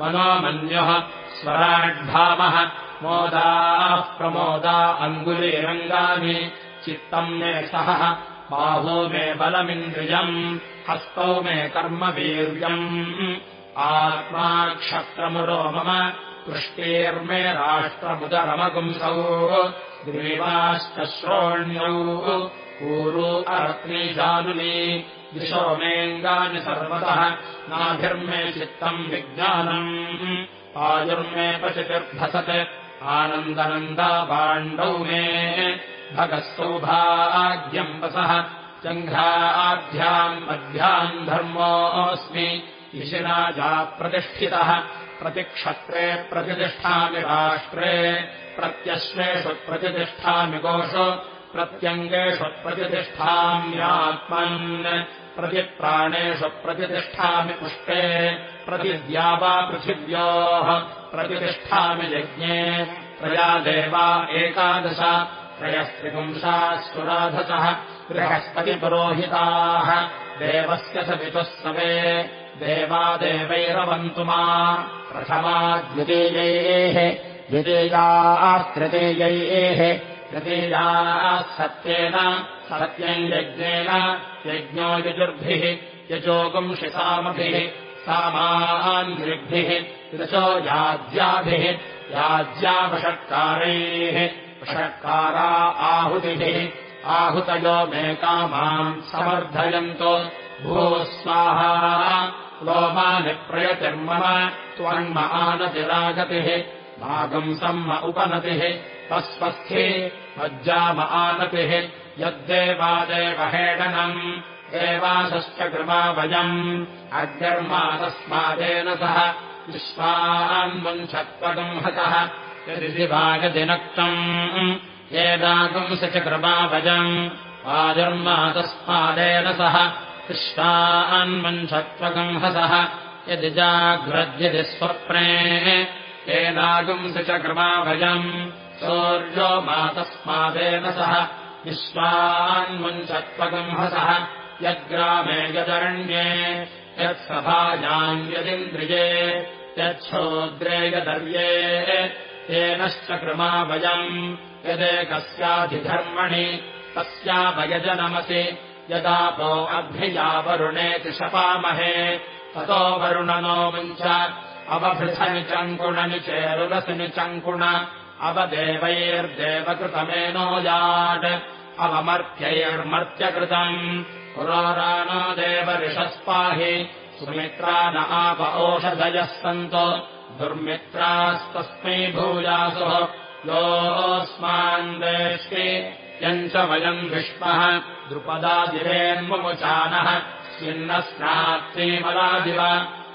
मनोमन्युः स्वराड्भावः मोदाः प्रमोदा अङ्गुलीरङ्गानि। चित्तम् मे सह बाहो मे बलमिन्द्रियम् हस्तौ मे कर्मवीर्यम्। आत्मा क्षत्रमुरो मम तुष्टेर्मे राष्ट्रमुदरमगुंसौ ग्रीवाश्च श्रोण्यौ ऊरू अरत्नीजानुनी दिशो मेऽङ्गानि सर्वतः। नाभिर्मे चित्तम् विज्ञानम्। आयुर्मे पचितिर्भसत् आनन्दनन्दा पाण्डौ मे। भगः सौभाग्यम् वसः। जङ्घाभ्याम् मध्याम् धर्मोऽस्मि। इशिराजा प्रतिष्ठितः। प्रतिक्षत्रे प्रतिष्ठामि राष्ट्रे प्रत्यश्वेषु प्रतिष्ठामि गोषु प्रत्यङ्गेषु प्रतिष्ठाम्यात्मन् प्रतिप्राणेषु प्रतिष्ठामि पुष्टे प्रतिद्यावा पृथिव्योः प्रतिष्ठामि यज्ञे प्रया देवा एकादश त्रयस्त्रिपुंशास्तुराधसः बृहस्पतिपुरोहिताः देवस्य सवितुः सवे देवादेवैरवन्तु मा प्रथमा द्वितीयैः द्वितीयाः तृतीयैः तृतीयाः सत्येन सत्यम् यज्ञेन यज्ञो यजुर्भिः यजोगुंशिसामभिः सामान्यभिः ऋचो याज्याभिः याज्यावषट्कारैः वषट्कारा आहुतिभिः आहुतयो मे कामाम् समर्थयन्तो। भूस्वाहा लोमानि प्रयतिर्मम त्वन्म भागम् सम्म उपनतिः तस्वस्थि मज्जाम आनतिः यद्देवादेवहेडनम् देवासश्च कृपा वयम् अग्निर्मा तस्मादेन सह विश्वान्वंशत्वगम् हतः यदि वागदिनक्तम् येदागुंसि च कृपा वयम् वाजर्मा तस्मादेन सह विश्वान्वंशत्वगम् हसः यदि जाग्रद्यदि स्वप्ने येनागुंसि च कृपा वयम् सौर्यो मा तस्मादेन सह विश्वान्वंशत्वगम्हसः यद्ग्रामे यदरण्ये यत्सभायाम् यदिन्द्रिये यच्छोद्रे यदर्ये येनश्च कृमा वयम् यदेकस्याधिधर्मणि तस्याभयजनमसि। यदापो अभ्ययावरुणेति शपामहे ततो वरुणनो मुञ्च अवभृथनि चङ्कुणनि चेरुरसिनि चङ्कुण अवदेवैर्देवकृतमेनो याट् अवमर्त्यैर्मर्त्यकृतम्। पुरोरानो देवऋषस्पाहि। सुमित्रा न आप ओषधयः सन्तो दुर्मित्रास्तस्मै भूयासुः। योऽस्मान् देष्टि यम् च वयम् विष्मः द्रुपदादिवेन्मुचानः स्विन्नस्नात्रीमलादिव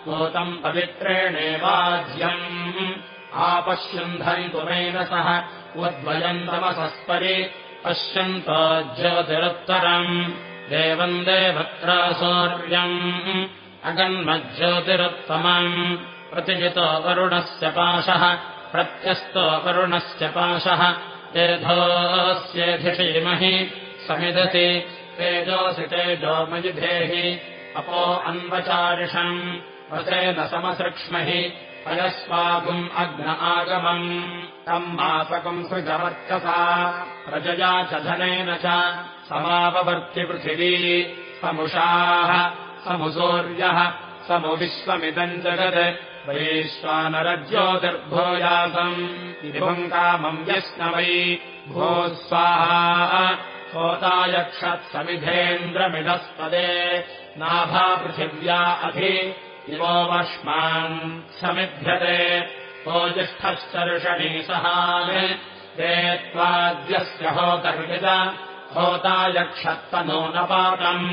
भूतम् पवित्रेणेवाज्यम्। आपश्यन्धन्तु मेन सह उद्वयम् तमसस्परि पश्यन्तो ज्योतिरुत्तरम्। देवम् देवत्रासौर्यम् अगन्मज्योतिरुत्तमम्। प्रतिजितो वरुणस्य पाशः प्रत्यस्तो वरुणस्य पाशः। तेधोऽस्येधिषीमहि समिदति तेजोऽसि तेजो मयि धेहि अपो अन्वचारिषम् वसेन समसृक्ष्महि। अयस्वागुम् अग्न आगमम्। तम् मासकम् सृजवर्चसा प्रजया च धनेन च समापवर्त्यपृथिवी समुषाः समुसूर्यः समुविश्वमिदम् जगत्। वैश्वानरज्योतिर्भूयासम्। इभुम् कामम् व्यश्नवै भो स्वाहा। होतायक्षत्समिधेन्द्रमिदस्पदे नाभापृथिव्या अभि इवोवष्मान् समिध्यते ओजिष्ठश्चर्षणी सहाने ते त्वाद्यस्य होतर्विद होतायक्षत्तनो न पातम्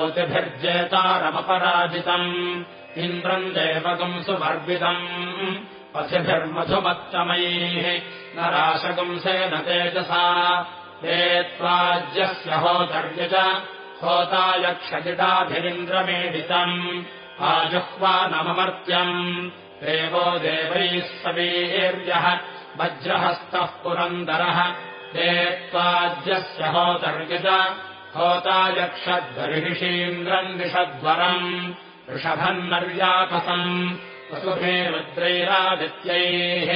ओतिभिर्जेतारमपराजितम् इन्द्रम् देवगम् सुवर्वितम् पथिभिर्मधुमत्तमैः न राशगुंसेन तेजसा ते त्वाज्यस्य होतर्यज होतायक्षगिडाभिरिन्द्रमेडितम् आजुह्वानममर्त्यम् देवो देवैः सवीर्यः वज्रहस्तः पुरन्दरः। ते त्वाज्यस्य होतर्यज होतायक्षद्बर्हिषीन्द्रम् दिषद्वरम् ऋषभन्नर्यापसम् वसुभिरुद्रैरादित्यैः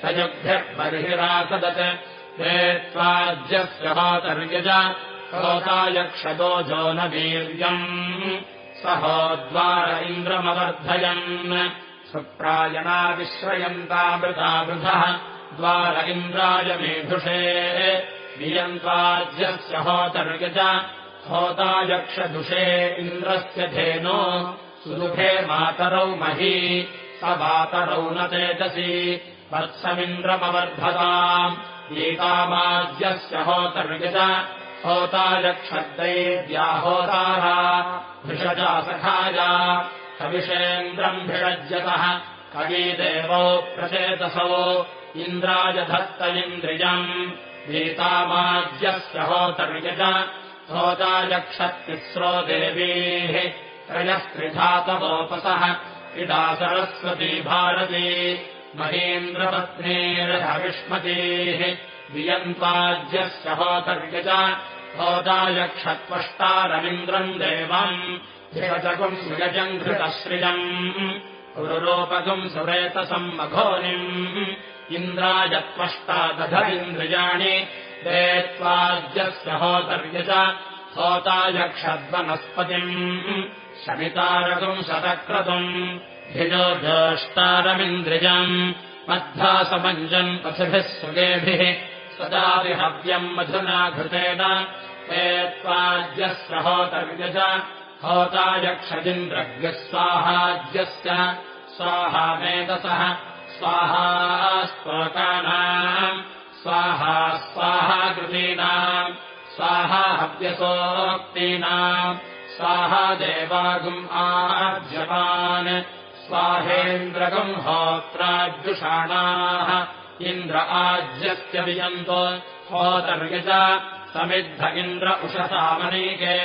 सयुग्भिर्बर्हिरासदत् ते त्वाज्यस्य होतर्यज होतायक्षदोजो न वीर्यम् होद्वार इन्द्रमवर्धयन्। सुप्रायणाविश्रयन्तामृतावृधः द्वार इन्द्राय मेधुषे। वियन्त्वाज्यस्य होतर्यज होतायक्षदुषे इन्द्रस्य धेनो। सुदुभे मातरौ मही स वातरौ न तेजसि। वत्समिन्द्रमवर्धताम् गीतामाज्यस्य होतर्यज होतायक्षद्दैव्याहोतारा भिषजा सखाया कविषेन्द्रम् भिषज्यतः। कवीदेवौ प्रचेतसौ। इन्द्राय धत्त इन्द्रियम् गीतामाज्यस्य होतर्यज होतायक्षत्तिस्रो देवीः। त्रयस्त्रिधातवोपसः। इडा सरस्वती भारती। महेन्द्रपत्नीरविष्मतीः वियन्त्वाज्यस्य होतर्यज होदायक्षत्वष्टारविन्द्रम् देवम् धिरजगुम् सुयजम् घृतश्रियम् पुरुरोपगुम् सुरेतसम् मघोनिम् इन्द्रायत्वष्टा दधरिन्द्रियाणि ते त्वाज्यस्य होतर्यज होतायक्षद्वनस्पतिम् शमितारगुम् शतक्रतुम् धिजो ज्येष्टारमिन्द्रियम् मध्वासमञ्जन् पथिभिः सुगेभिः सदाविहव्यम् मधुना घृतेन। ते त्वाज्यस्य होतर्यज होतायक्षदिन्द्रज्ञः स्वाहाज्यस्य। स्वाहा मेधसः स्वाहा स्तोकानाम् स्वाहा स्वाहा कृतीनाम्। स्वाहा हव्यसोक्तीनाम्। स्वाहा देवागुम् आर्जपान् स्वाहेन्द्रगम् होत्राद्युषाणाः इन्द्र आज्यस्य वियन्तो होतर्यज समिद्ध इन्द्र उषसामनीके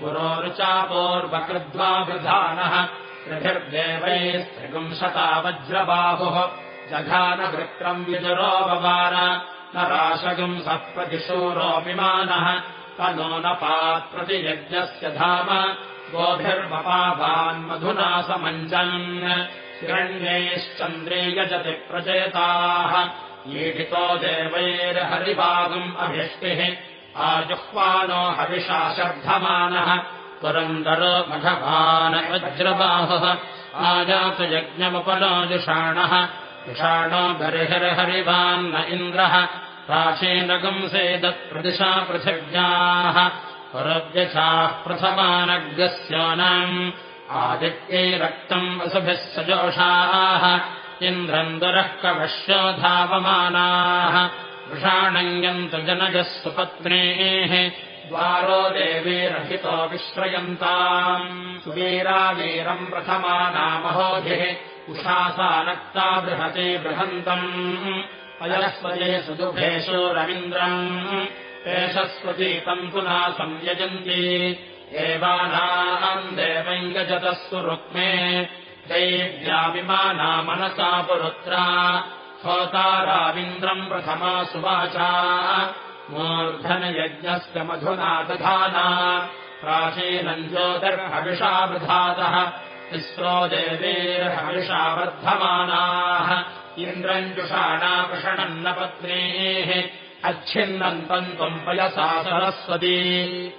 पुरोरुचापोर्वकृद्वावृधानः त्रिभिर्देवैस्त्रिगुंशता वज्रबाहुः। जघानवृक्रम् विजुरोपवार न राशगुंसः प्रतिशूरोऽपिमानः तनो न पात्प्रतियज्ञस्य धाम। गोभिर्मपावान्मधुना समञ्जन् हिरण्यैश्चन्द्रे यजति प्रचेताः ईडितो देवैर्हरिभागम् अभिष्टिः। आजुह्वानो हविषा शर्धमानः पुरन्दरो मघवान वज्रबाहुः। आजातयज्ञमुपनो जुषाणः जुषाणो बर्हिर्हरिवान्न इन्द्रः। प्राचीनगुंसेदत्प्रदिशा पृथिव्याः। पुरव्यथाः प्रथमानग्रस्यानाम् आदित्यै रक्तम् वसुभिः सजोषाः इन्द्रम् दुरः कवश्यो धावमानाः वृषाणङ्गन्तु जनजः सुपत्नेः द्वारो देवीरहितो विश्रयन्ताम्। सुवीरावीरम् प्रथमानामहोभिः उषासा नक्ता बृहते बृहन्तम्। अयस्वते सुदुभेषो रवीन्द्रम् एषस्वतीतम् पुनः संयजन्ति एवानाम् देवैङ्गजतस्तु रुक्मे दैव्याभिमाना मनसा पुरुत्रा होताराविन्द्रम् प्रथमा सुवाचा मूर्धनयज्ञस्य मधुना दधाना प्राचीनम् ज्योतिर्हविषा वृधातः तिस्रो देवीर्हविषा वर्धमानाः इन्द्रञ्जुषाणा पत्नीः अच्छिन्नन्तम् त्वम् पयसा सरस्वती।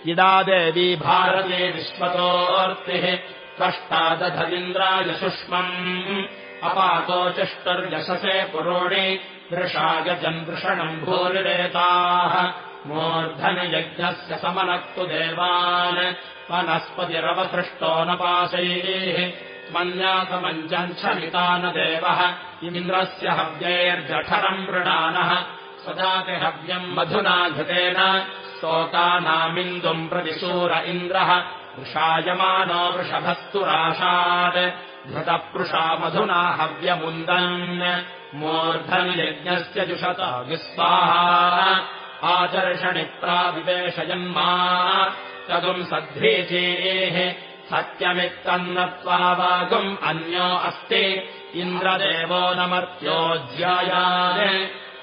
इदा देवी भारते विश्वतोऽर्तिः त्वष्टादधरिन्द्राय सुष्मम् अपातोचिष्टर्यशसे पुरोणि वृषागजम् वृषणम् भूरिरेताः। मूर्धनयज्ञस्य समनक्तु देवान्। वनस्पतिरवसृष्टो न पाशैः। मन्यासमञ्चञ्छमिता न देवः। इन्द्रस्य हव्यैर्जठरम् मृणानः सदापि हव्यम् मधुना घृतेन स्तोकानामिन्दुम् प्रतिशूर इन्द्रः वृषायमानो वृषभस्तु राशात् धृतपृषा मधुना हव्यमुन्दन् मूर्धन्यज्ञस्य जुषत विस्वाहा आचर्षणिप्राविवेशयन्मा तदुम् सद्धीचेः सत्यमित्तन्नत्वावागुम् अन्यो अस्ति इन्द्रदेवो न मर्त्योज्यायान्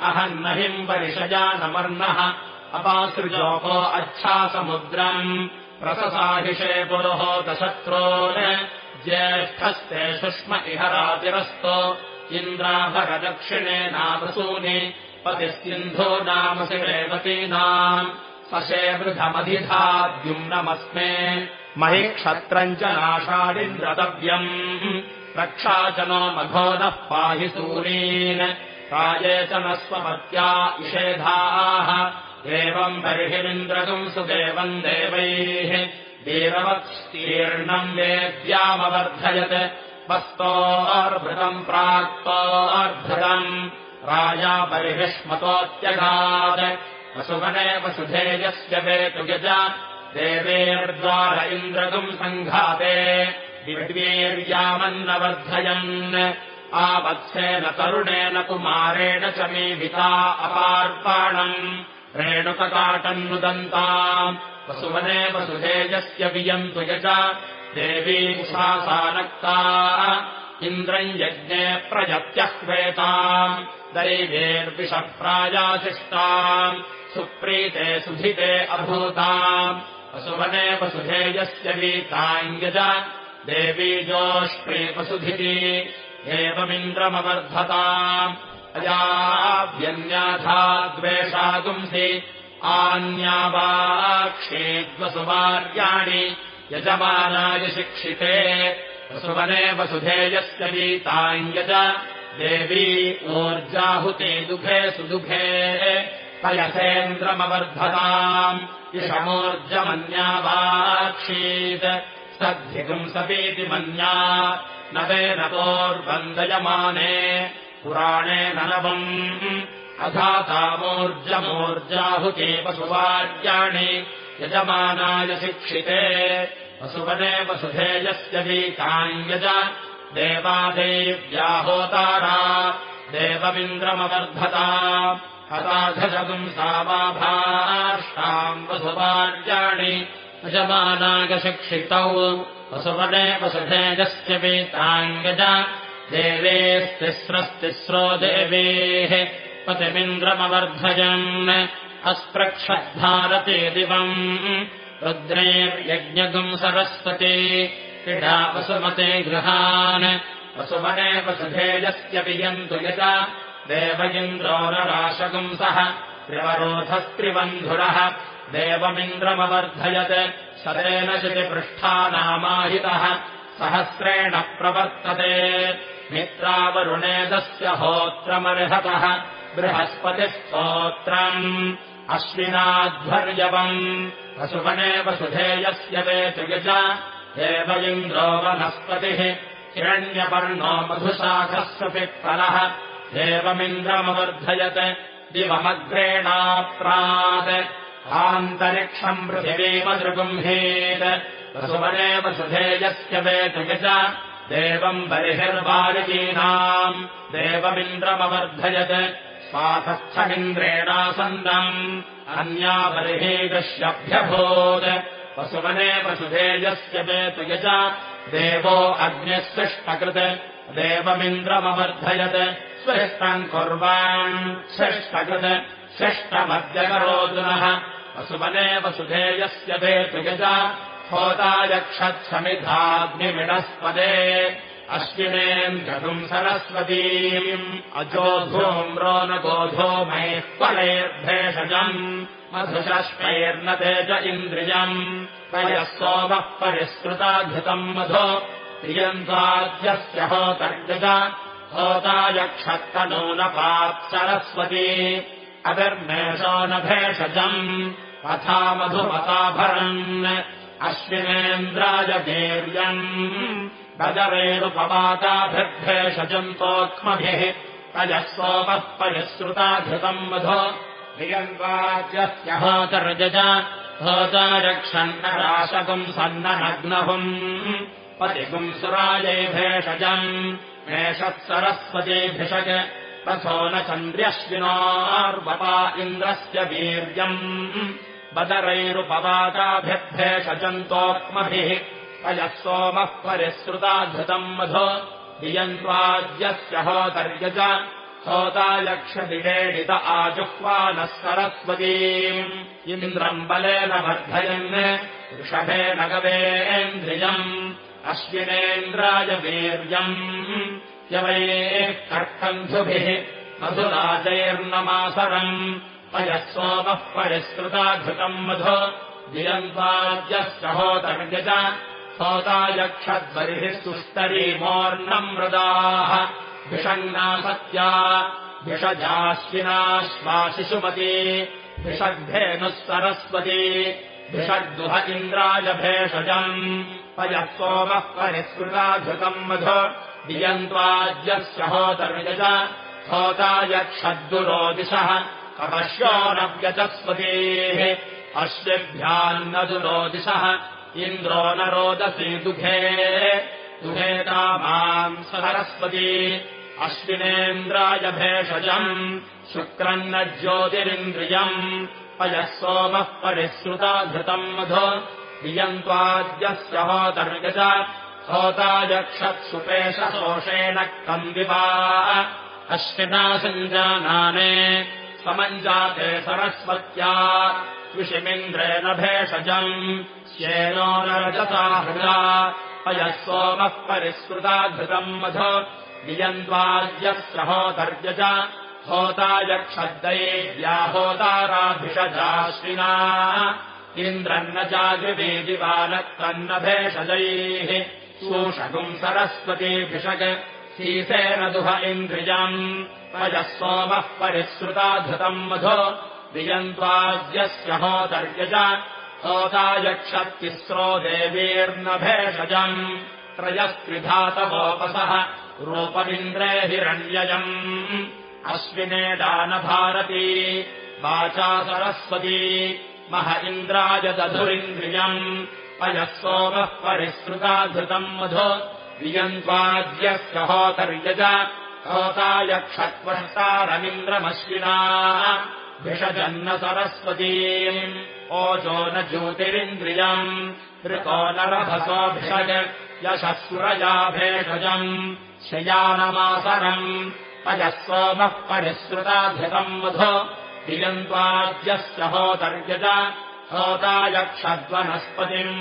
अहम् महिम् परिषजानमर्णः। अपासृजोको अच्छासमुद्रम्। प्रससाहिषे पुरोहोतशत्रोन् ज्येष्ठस्ते सुष्म इह रातिरस्तो। इन्द्राभरदक्षिणेनावसूनि पतिसिन्धो नामसि रेवतीनाम् सशेवृधमधिधाद्युम्नमस्मे महि क्षत्रम् च नाशादिन्द्रतव्यम्। रक्षा च नो मघो नः पाहि सूरीन् राजे च न स्वमत्या इषेधाः। एवम् बर्हिरिन्द्रगुम् सुदेवम् देवैः। वीरवत्स्तीर्णम् वेद्यामवर्धयत्। वस्तोर्भृतम् प्राक्तोर्भृतम् राजा बर्हिष्मतोत्यगात् वसुवने वसुधेयस्य वेतु यज। देवेर्द्वार इन्द्रगुम् सङ्घाते। दिव्येर्यामन्नवर्धयन् आवत्सेन तरुणेन कुमारेण च मीविता अपार्पाणम्। रेणुककाटम् नुदन्ताम्। वसुवने वसुधेयस्य वियन्तु यज देवी उषासानक्ता इन्द्रम् यज्ञे प्रयत्यह्वेताम् दैवेर्विषप्रायाशिष्टाम् सुप्रीते सुधिते अभूताम्। वसुवने वसुधेयस्य वीताङ्गज देवी जोष्प्रे वसुधिति एवमिन्द्रमवर्धताम् अयाव्यन्याथा द्वेषागुंसि आन्यावाक्षेद्वसुवार्याणि यजमानाय शिक्षिते वसुवने वसुधेयस्य वीताङ्गज देवी ऊर्जाहुते दुःखे सुदुःखे पयसेन्द्रमवर्धताम् इषमोर्जमन्यावाक्षीत् सद्धिपुंसपीति मन्या। नवेनतोर्वन्दयमाने पुराणे नवम्। अधातामोर्जमोर्जाहुते वसुवार्याणि यजमानाय शिक्षिते। वसुवने वसुधेयस्य वीताङ्गज देवादेव्याहोतारा देवमिन्द्रमवर्धता। सावाभाष्टाम् वसुवार्याणि यजमानागशिक्षितौ वसुवने वसुधेजस्य वीताङ्गज देवेस्तिस्रस्तिस्रो देवेः पतिमिन्द्रमवर्धयन्। अस्प्रक्षद्धारते दिवम् रुद्रेर्यज्ञगुम् सरस्वती क्रीडा वसुमते गृहान्। वसुवने वसुधेयस्य पियन्तु यज देव इन्द्रोरराशगुंसः त्रिवरोधस्त्रिबन्धुरः देवमिन्द्रमवर्धयत्। सदेन शितिपृष्ठानामाहितः सहस्रेण प्रवर्तते। मित्रावरुणेदस्य होत्रमर्हतः। बृहस्पतिस्तोत्रम् अश्विनाध्वर्यवम्। वसुवने वसुधेयस्य वेतुयज देव इन्द्रो वनस्पतिः। हिरण्यपर्णो मधुशाखस्य पिप्पलः देवमिन्द्रमवर्धयत्। दिवमग्रेणाप्रात् आन्तरिक्षम् पृथिवीमदृगुम्हेत् वसुवने वसुधेयस्य वेतुयज देवम् बर्हिर्वारिकीनाम् देवमिन्द्रमवर्धयत्। स्वातस्थमिन्द्रेणासन्दम् अन्या बर्हीदश्यभ्यभूत् वसुवने वसुधेयस्य वेतुयज देवो अग्निःशिष्टकृत् देवमिन्द्रमवर्धयत्। स्विष्टम् कुर्वान्। शिष्टकृत् शिष्टमद्यकरोदुनः वसुवने वसुधेयस्य वेतुयज होतायक्षत्समिधाग्निमिणस्पदे अश्विनेन्द्रतुम् सरस्वतीम् अजोधूम्रो न गोधो मयः फलैर्भेषजम् मधुशष्मैर्न तेज इन्द्रियम्। पयः सोमः परिष्कृताधृतम् मधो प्रियन्त्वाद्यस्य होतर्गज होतायक्षत्तनो न पात्सरस्वती अभिर्मेषो न भेषजम् तथा मधुमताभरन् अश्विनेन्द्राय वीर्यम् बजरेणुपवाताभिर्भेषजन्तोक्मभिः अजः सोमः परिश्रुताधृतम् मधो प्रियन्वाद्यस्य होतर्जज होतारक्षन्नराशकम् सन्ननग्नहुम्। पतिपुम् सुरायै भेषजम् मेषः सरस्वतीभिषज रथो न चन्द्र्यश्विनार्वपा इन्द्रस्य वीर्यम्। बदरैरुपवाताभिर्भेषजन्तोक्मभिः अयः सोमः परिश्रुताधृतम् मधो। दियन्त्वाद्यस्य होतर्यज होतायक्षदिवेडित आजुह्वानः सरस्वतीम्। इन्द्रम् बलेन वर्धयन्। वृषभेण गवेन्द्रियम्। अश्विनेन्द्राय वीर्यम् यवये कर्कन्धुभिः मधुराजैर्नमासरम् अयः सोमः परिष्कृताधृतम् मधु दियन्त्वाद्यस्य होतर्यज होतायक्षद्बर्हिः सुस्तरीमोर्णम् मृदाः भिषङ्गासत्या भिषजाश्विनाश्वाशिशुमती भिषग्धेनुः सरस्वती भिषग्दुह इन्द्राय भेषजम् पयः सोमः परिष्कृताधृतम् मधु दियन्त्वाद्यस्य होतर्यज होतायक्षद्दुरो दिशः कपश्यो न व्यचस्वतीः अश्विभ्यान्न दुरो दिशः इन्द्रो न रोदसी दुःखे दुहेता माम् सरस्वती अश्विनेन्द्राय भेषजम् शुक्रम् न ज्योतिरिन्द्रियम् पयः सोमः परिश्रुताधृतम् मधु। दियन्त्वाद्यस्य होतर्गज होतायक्षत्सुपेशोषेण कन्दिवा अश्विना सञ्जानाने समञ्जाते सरस्वत्या कृषिमिन्द्रेण भेषजम्। श्येनो न रजसा हृदा। अयः सोमः परिस्कृता धृतम् मध वियन्त्वाद्यस्य होतर्यज होतायक्षद्दैव्या होताराभिषजाश्विना इन्द्रन्न जागृवेदिवानत्तन्न भेषजैः शीसेन दुह इन्द्रियम्। अयः सोमः परिश्रुता धृतम् मधो। वियन्त्वाद्यस्य होतर्यज होतायक्षत्तिस्रो देवीर्न भेषजम् त्रयस्त्रिधातवोपसः। रूपमिन्द्रे हिरण्ययम् अश्विने दानभारती। वाचा सरस्वती। मह इन्द्राय दधुरिन्द्रियम् अयः सोमः धृतम् मधु। वियन्त्वाद्यस्य होतर्यज। होतायक्षत्वष्टारमिन्द्रमश्विना भिषजन्न सरस्वतीम्। ओजो न ज्योतिरिन्द्रियम्। ऋतो नरभसोऽभिषज। यशस्वरया भेषजम्। शयानमासरम् अयः सोमः परिश्रुताधृतम् मधु। दिगन्त्वाद्यस्य होतर्यज होतायक्षद्वनस्पतिम्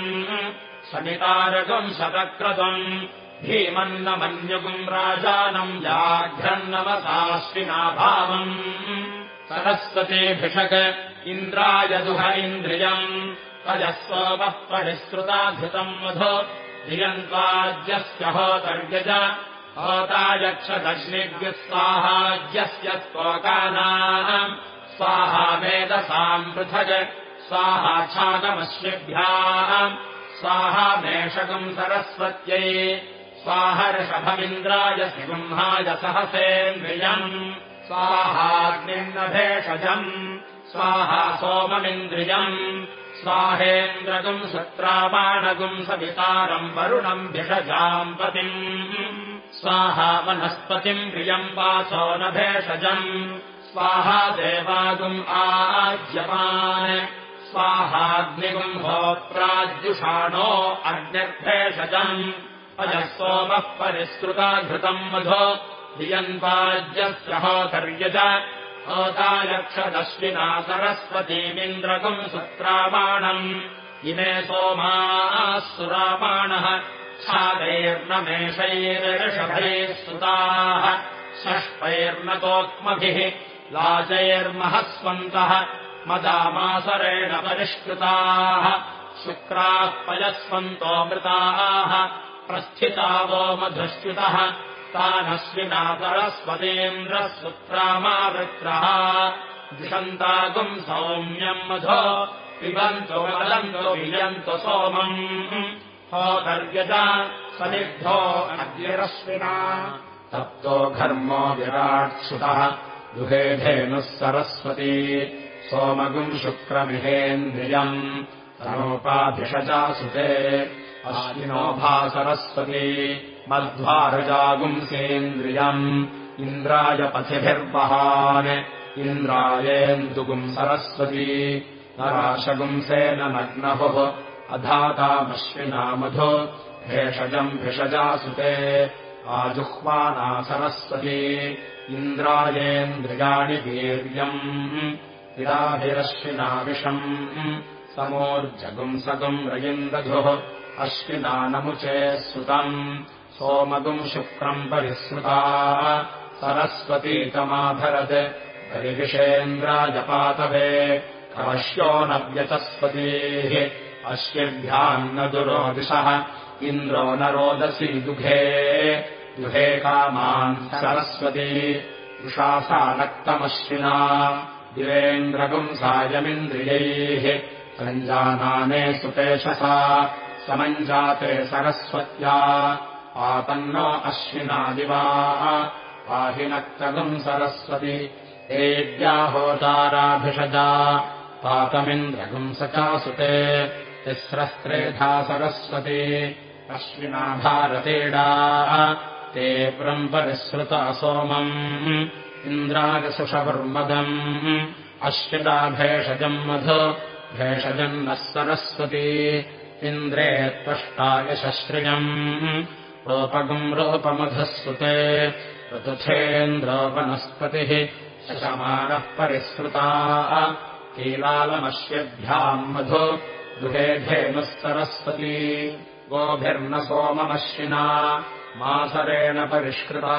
समितारगम् शतक्रतम् भीमन्नमन्युगुम् राजानम् जाघ्रन्नमसाश्विनाभावम् सरस्वतीभिषक इन्द्राय दुह इन्द्रियम्। मधु दिगन्त्वाद्यस्य होतर्यज होतायक्षदग्निग् स्वाहाज्यस्य त्वकानाम्। स्वाहा वेदसाम् पृथग् स्वाहा छागमश्विभ्याम् स्वाहा मेषकम् सरस्वत्यै। स्वाहर्षभमिन्द्राय सिंहाय सहसेन्द्रियम्। स्वाहाग्निर्नभेषजम् स्वाहा सोममिन्द्रियम्। स्वाहेन्द्रगुम् सत्रापाणगुम् सवितारम् वरुणम् भिषजाम् पतिम् स्वाहा वनस्पतिम् प्रियम् वासो न भेषजम्। स्वाहा देवागुम् आज्यमान् स्वाहाग्निगुम् होत्राद्युषाणो अग्निर्भेषजम् अजः सोमः परिश्रुता घृतम् मधो वियन्वाज्यस्य होतर्यज होतायक्षदश्विना सरस्वतीमिन्द्रगुम् सुत्रामाणम् इमे सोमाः सुरामाणः छादैर्नमेषैर्षभैः सुताः षष्पैर्नतोक्मभिः लाजैर्महस्वन्तः मदामासरेण परिष्कृताः। शुक्राः पयस्वन्तोऽमृताः प्रस्थितावो मधुश्च्युतः तानश्विना सरस्वतीन्द्रः सुत्रामावृत्रः दिशन्तागुम् सौम्यम् मधो। पिबन्तु वदन्तु वियन्तु सोमम्। होतर्यज सनिग्धो अग्निरश्विना। तप्तो घर्मो विराट्सुतः। दुहेधेनुः सरस्वती सोमगुम् शुक्रमिहेन्द्रियम् तनोपाभिषजासुते अश्विनोभा सरस्वती मध्वारजागुंसेन्द्रियम्। इन्द्राय पथिभिर्वहान्। इन्द्रायेन्दुगुम् सरस्वती नराशगुंसेन नग्नहुः। अधातामश्विना मधु भेषजम् भिषजासुते आजुह्वाना सरस्वती इन्द्रायेन्द्रियाणि वीर्यम् इडाभिरश्विना विषम् समोर्जगुंसगुम् रयिन्दधुः अश्विना नमुचे सोमगुम् शुक्रम् परिस्मृता। सरस्वतीतमाभरत् परिविषेन्द्राजपातवे कवश्यो न व्यचस्पतीः अश्विभ्याम् न दुरोदिशः। इन्द्रो न रोदसी दुघे। दुहे कामान् सरस्वती। उषासा नक्तमश्विना दिवेन्द्रगुम् सायमिन्द्रियैः सञ्जानाने सुपेशसा समञ्जाते सरस्वत्या आपन्नो अश्विनादिवा पाहिनक्तगुम् सरस्वती एव्याहोताराभिषजा पातमिन्द्रगुम् सचासुते तिस्रस्त्रेधा सरस्वती अश्विना भारतेडा ते परम्परिश्रुता सोमम् इन्द्रागसुषवर्मदम्। अश्विना भेषजम् मधु भेषजम् नः सरस्वती। इन्द्रे त्वष्टा यशश्रियम् रूपगम् रूपमधुःसुते ऋतुथेन्द्रोपनस्पतिः शशमानः परिस्कृता कीलालमश्यभ्याम् मधु दुहेधेनुः सरस्वती। गोभिर्न सोममश्विना मासरेण परिष्कृता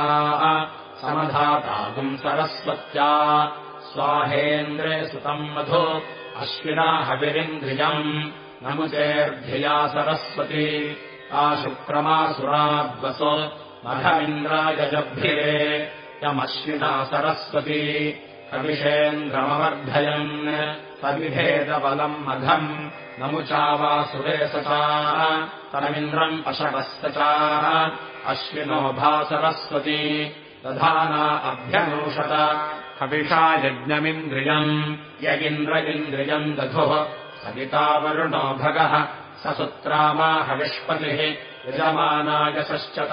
समधातागुम् सरस्वत्या। स्वाहेन्द्रे सुतम् मधु। अश्विना हविरिन्द्रियम्। नमुचेर्धिया सरस्वती। आशुक्रमासुराद्वसो मघमिन्द्रायजभ्ये यमश्विना सरस्वती। कविषेन्द्रमवर्धयन् सविभेदबलम् मघम्। नमुचावासुरे सचा तमिन्द्रम् पशवस्त च अश्विनो भासरस्वती दधाना अभ्यनूषत। हविषा यज्ञमिन्द्रियम्। यगिन्द्र इन्द्रियम् दधुः। सवितावरुणो भगः। स सुत्रामा हविष्पतिः। यजमानाय सश्चत।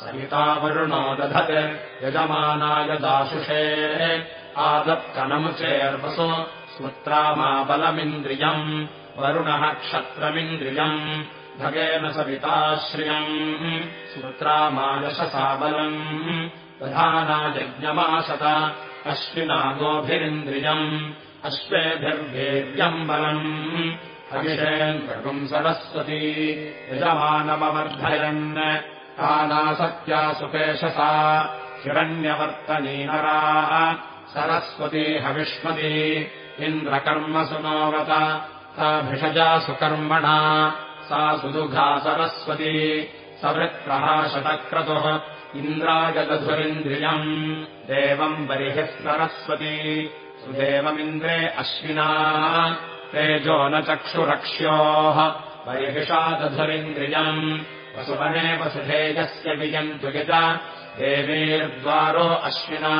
सवितावरुणो दधत्। यजमानाय दाशुषे आदत्तनमुचेर्वसु स्मुत्रामा बलमिन्द्रियम्। वरुणः क्षत्रमिन्द्रियम्। भगेन सविताश्रियम्। स्मुत्रामायशसा बलम् प्रधानायज्ञमाशत अश्विना गोभिरिन्द्रियम् अश्वेभिर्वेद्यम् बलम्। अविषेन्द्रगुम् सरस्वती यजमानमवर्धयन्। कानासत्या सुपेशसा हिरण्यवर्तनीनरा सरस्वती हविष्मती इन्द्रकर्मसुनोवत सा भिषजा सुकर्मणा सा सुदुघा सरस्वती सवृत्प्रहाशतक्रतुः इन्द्रायदधुरिन्द्रियम् देवम् बर्हिः सरस्वती। सुदेवमिन्द्रे अश्विना। तेजो न चक्षुरक्ष्योः। बर्हिषादधुरिन्द्रियम् वसुवने वसुधेजस्य विजन्तु यज देवीर्द्वारो अश्विना।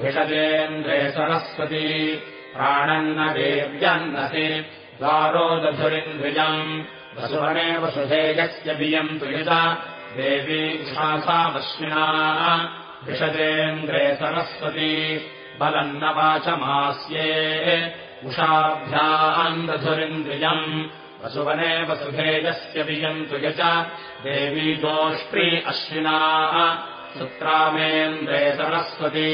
भिषजेन्द्रे सरस्वती। प्राणन्न देव्यन्नसि द्वारो दधुरिन्द्रियम् वसुवने वसुधेजस्य वियन्तु यज देवी शासामश्विना भिषजेन्द्रे सरस्वती बलम् न वाचमास्ये उषाभ्याम् दधुरिन्द्रियम् वसुवने वसुधेजस्य वियन्तु यच देवी दोष्ट्री अश्विना सुत्रामेन्द्रे सरस्वती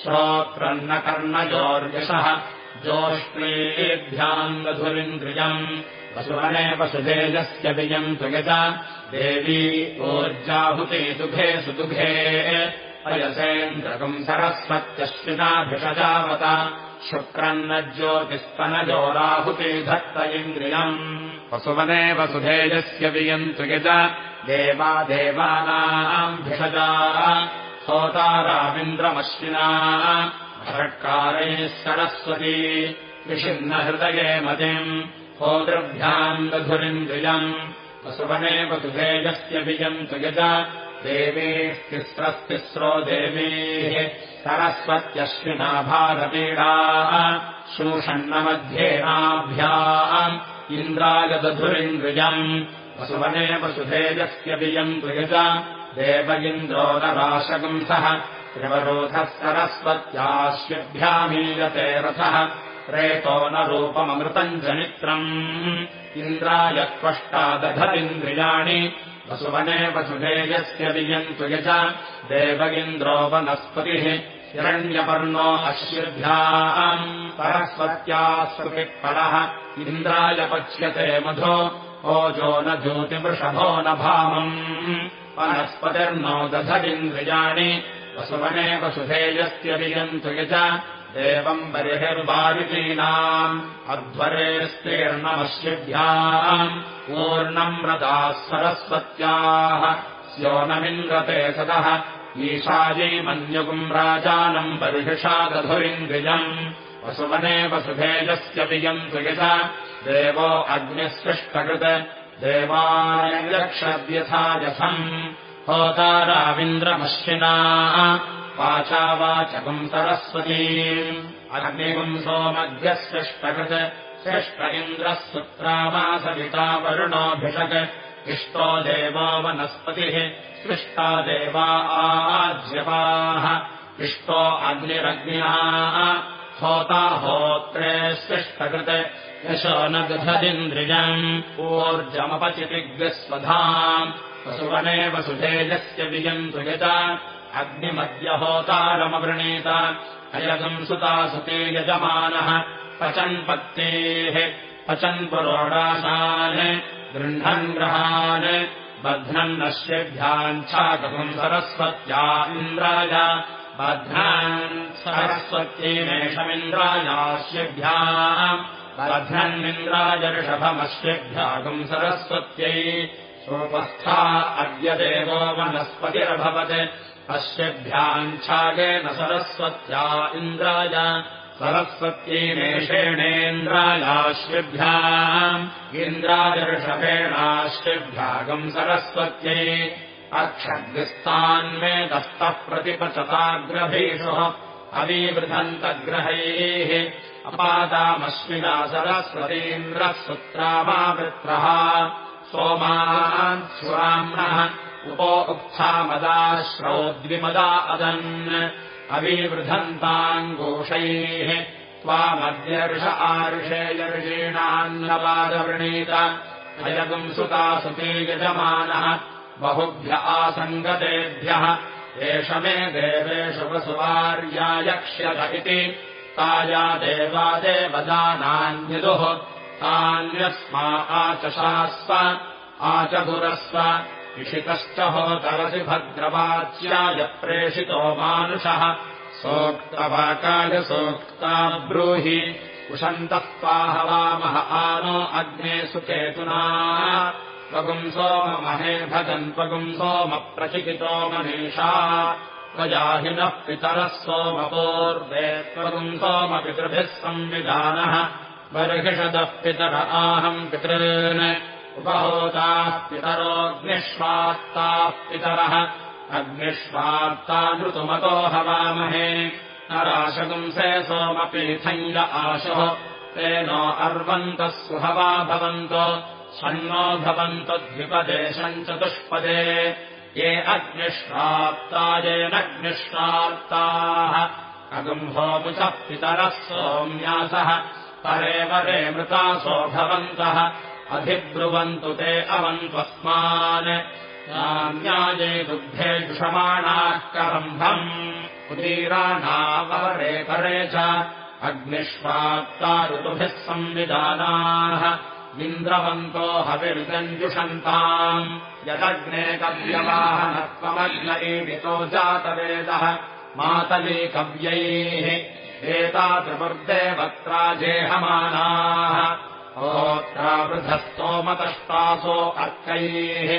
श्रोत्रन्न कर्णजोर्यशः जोष्ट्रीभ्याम् दधुरिन्द्रियम् वसुवने वसुधेजस्य वियन्तु यच देवी ऊर्जाहुते दुघे सुदुघे। अयसेन्द्रकम् सरस्वत्यश्विनाभिषजावत शुक्रन्न ज्योतिस्तनजोराहुते धत्त इन्द्रियम्। वसुवने वसुधेजस्य वियन्तु यज देवा देवानाम् भिषजा। सोतारामिन्द्रमश्विना। षट्कारैः सरस्वती। विषिन्नहृदये मतिम् होदृभ्याम् दधुरिन्द्रियम् वसुवने वसुधेजस्य वियन्तु यज देवीस्तिस्रस्तिस्रो देवीः सरस्वत्यश्विना भारतीडा शूषण्णमध्येनाभ्याम् इन्द्रायदधुरिन्द्रियम् वसुवने वसुधेजस्य वियन्तु यज देव इन्द्रो नराशगुंसः त्रिवरोधः सरस्वत्याश्वभ्यामीयते रथः रेतो न रूपममृतम् जनित्रम्। इन्द्राय त्वष्टादधरिन्द्रियाणि वसुवने वसुधेयस्य वियन्तु यज। देव इन्द्रो वनस्पतिः। हिरण्यपर्णो सरस्वत्यास्पतिः इन्द्राय पच्यते मधो। ओजो न ज्योतिवृषभो न भामम्। वनस्पतिर्नो वसुवने वसुधेयस्य वियन्तु यज देवम् बर्हिर्वारितीनाम् अध्वरेस्तीर्णमश्यभ्याम् पूर्णम् व्रताः सरस्वत्याः स्योनमिन्द्रते सदः ईशायैमन्युगुम् राजानम् बर्हिषादधुरिन्द्रियम् वसुवने वसुधेजस्य वियन्तु यज देवो अग्निसृष्टकृत् देवायक्षद्यथा यथम् होताराविन्द्रमश्विना वाचा वाचकम् सरस्वती। अग्निगुम् सोमध्यसृष्टकृत् सृष्ट इन्द्रः सुत्रामासविता वरुणोऽभिषक् इष्टो देवो वनस्पतिः सृष्टा देवा आज्यपाः इष्टो अग्निरग्न्याः होता होत्रे न दधदिन्द्रियम् ऊर्जमपचितिग्रस्वधाम् वसुवने वसुधेजस्य वियन्तु यज अग्निमद्यहोतारमवृणीत अयगम् सुता सुते यजमानः। पचन्पत्तेः पचन् पुरोडाशान् गृह्णन् ग्रहान् बध्नन् नश्येभ्याञ्छाकम् सरस्वत्या इन्द्राय। बध्नान् सरस्वत्यैमेषमिन्द्रायास्यभ्याम् बध्नन्निन्द्राय ऋषभमस्यभ्यागम् सरस्वत्यै। सोपस्था अद्य देवो वनस्पतिरभवत् अस्यभ्याञ्छागेन सरस्वत्या इन्द्राय। सरस्वत्यैमेषेणेन्द्रायाश्विभ्याम् इन्द्रादर्षभेणाश्विभ्यागम् सरस्वत्यै। अक्षग्स्तान्वेदस्तः प्रतिपचताग्रभीषुः। अवीवृधन्तग्रहैः। अपादामश्विना सरस्वतीन्द्रः सुत्रामावृत्रः। सोमान् स्वाम्नः उपो उक्थामदाश्रौद्विमदा अदन्। अविवृधन्ताङ्गोषैः त्वामद्यर्ष आर्षेयर्षीणान्नपादवृणीत अयगुम् सुता सुते यजमानः बहुभ्य आसङ्गतेभ्यः। एष मे देवेषु वसुवार्यायक्ष्यत इति। ताया देवादेवदानान्यदुः तान्यस्मा आचशास्व आचगुरस्व इषितश्च होतरसि भद्रवाच्याय प्रेषितो मानुषः। सोक्तवाकाय सोक्ता ब्रूहि। उषन्तः स्वाहवामः आनो अग्ने सुकेतुना। भगन् त्वगुम् सोमप्रचिकितो मनीषा। त्वजाहिनः पितरः सोमपूर्वे त्वगुम् सोमपितृभिः संविधानः। बर्हिषदः पितर आहम् पितॄन् उपहोताः पितरोऽग्निष्वात्ताः पितरः। अग्निष्वात्ता ऋतुमतो हवामहे। न राशगुंसे सोमपीथञ्ज आशुः। तेनो अर्वन्तः सुहवा भवन्तो। षण्णो भवन्तो द्विपदेशम् चतुष्पदे ये अग्निष्वाप्ता येनग्निष्वाप्ताः अगुम्भोमुचः पितरः सोम्यासः। परे वरे मृतासो भवन्तः अधिब्रुवन्तु ते अवन्त्वस्मान्। नान्याये दुग्धे जुषमाणाः करम्भम्। उदीराणावरे करे च अग्निष्वात्ता ऋतुभिः संविधानाः। इन्द्रवन्तो हविर्गञ्जुषन्ताम्। यदग्ने कव्यवाहनत्वमग्नैमितो जातवेदः। मातली कव्यैः एता त्रिवृर्देवत्रा जेहमानाः ओत्रावृधस्तोमतष्टासो अर्कैः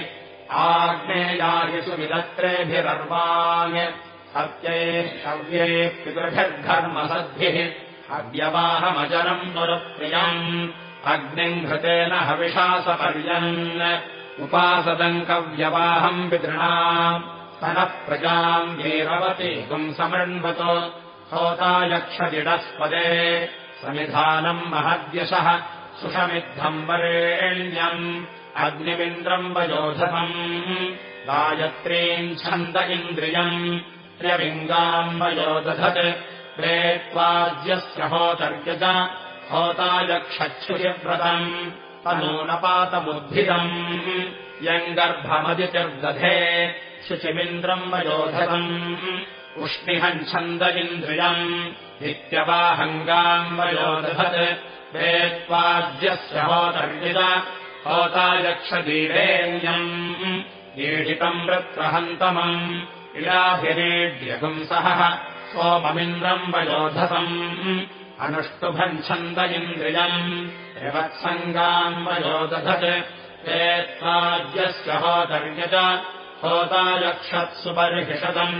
आग्नेयायिषु विदत्रेभिरर्वान् सत्यैः शव्यैः पितृभिर्घर्मसद्भिः अव्यवाहमजरम् पुरप्रियम् अग्निम् घृतेन हविषासपर्यन् उपासदम् कव्यवाहम् पितृणाम् स्तनः प्रजाम् वीरवती पुंसमृण्वतो होतायक्षजिडस्पदे समिधानम् महद्यशः सुषमिद्धम् वरेण्यम् अग्निमिन्द्रम् वयोधसम् गायत्रीम् छन्द इन्द्रियम् त्र्यविङ्गाम् वयोदधत् प्रेत्वाज्यस्य होतर्यज होतायक्षच्छुचिव्रतम् तनूनपातमुद्भिदम् यम् गर्भमदितिर्दधे शुचिमिन्द्रम् वयोधसम् उष्णिहम् छन्द इन्द्रियम् नित्यवाहङ्गाम् वयोदधत् वेत्वाज्यस्य होतर्यज होतायक्षदीरेण्यम् ईडितम् वृत्रहन्तमम् इडाभिरेड्यगुंसः सोममिन्द्रम् वयोधसम् अनुष्टुभम् छन्द इन्द्रियम् वयोदधत् वेत्वाज्यस्य होतर्यज होतायक्षत्सुपर्हिषदम्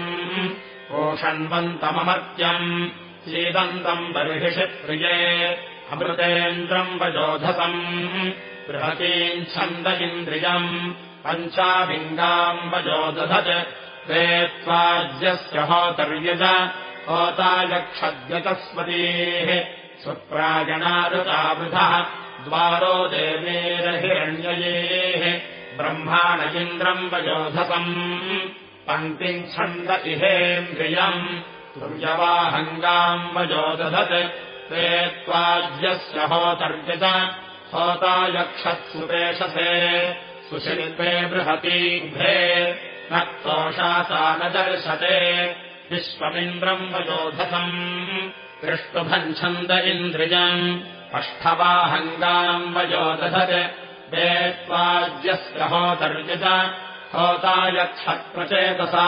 ओषण्वन्तममर्त्यम्। सीदन्तम् छन्द इन्द्रियम्। पञ्चाभिङ्गाम् वयोदधत् वेत्वाज्यस्य होतर्यज। होतायक्षद्यतस्वतीः सुप्रायणारुतावृधः द्वारो देवेरहिरण्ययेः। ब्रह्माण इन्द्रम् वयोधसम् पङ्क्तिम् छन्द इहेन्द्रियम् तुर्यवाहङ्गाम् वजो दधत्। ते त्वाज्यस्य होतर्यज होता यक्षत्सुपेशसे सुशिल्पे बृहतीभ्रे न क्रोशासा न दर्शते। विश्वमिन्द्रम् वयोधसम् दृष्टुभञ्छन्द इन्द्रियम् अष्टवाहङ्गाम् वयोदधत् देत्वाज्यस्य होतर्यज होता यक्षत्प्रचेतसा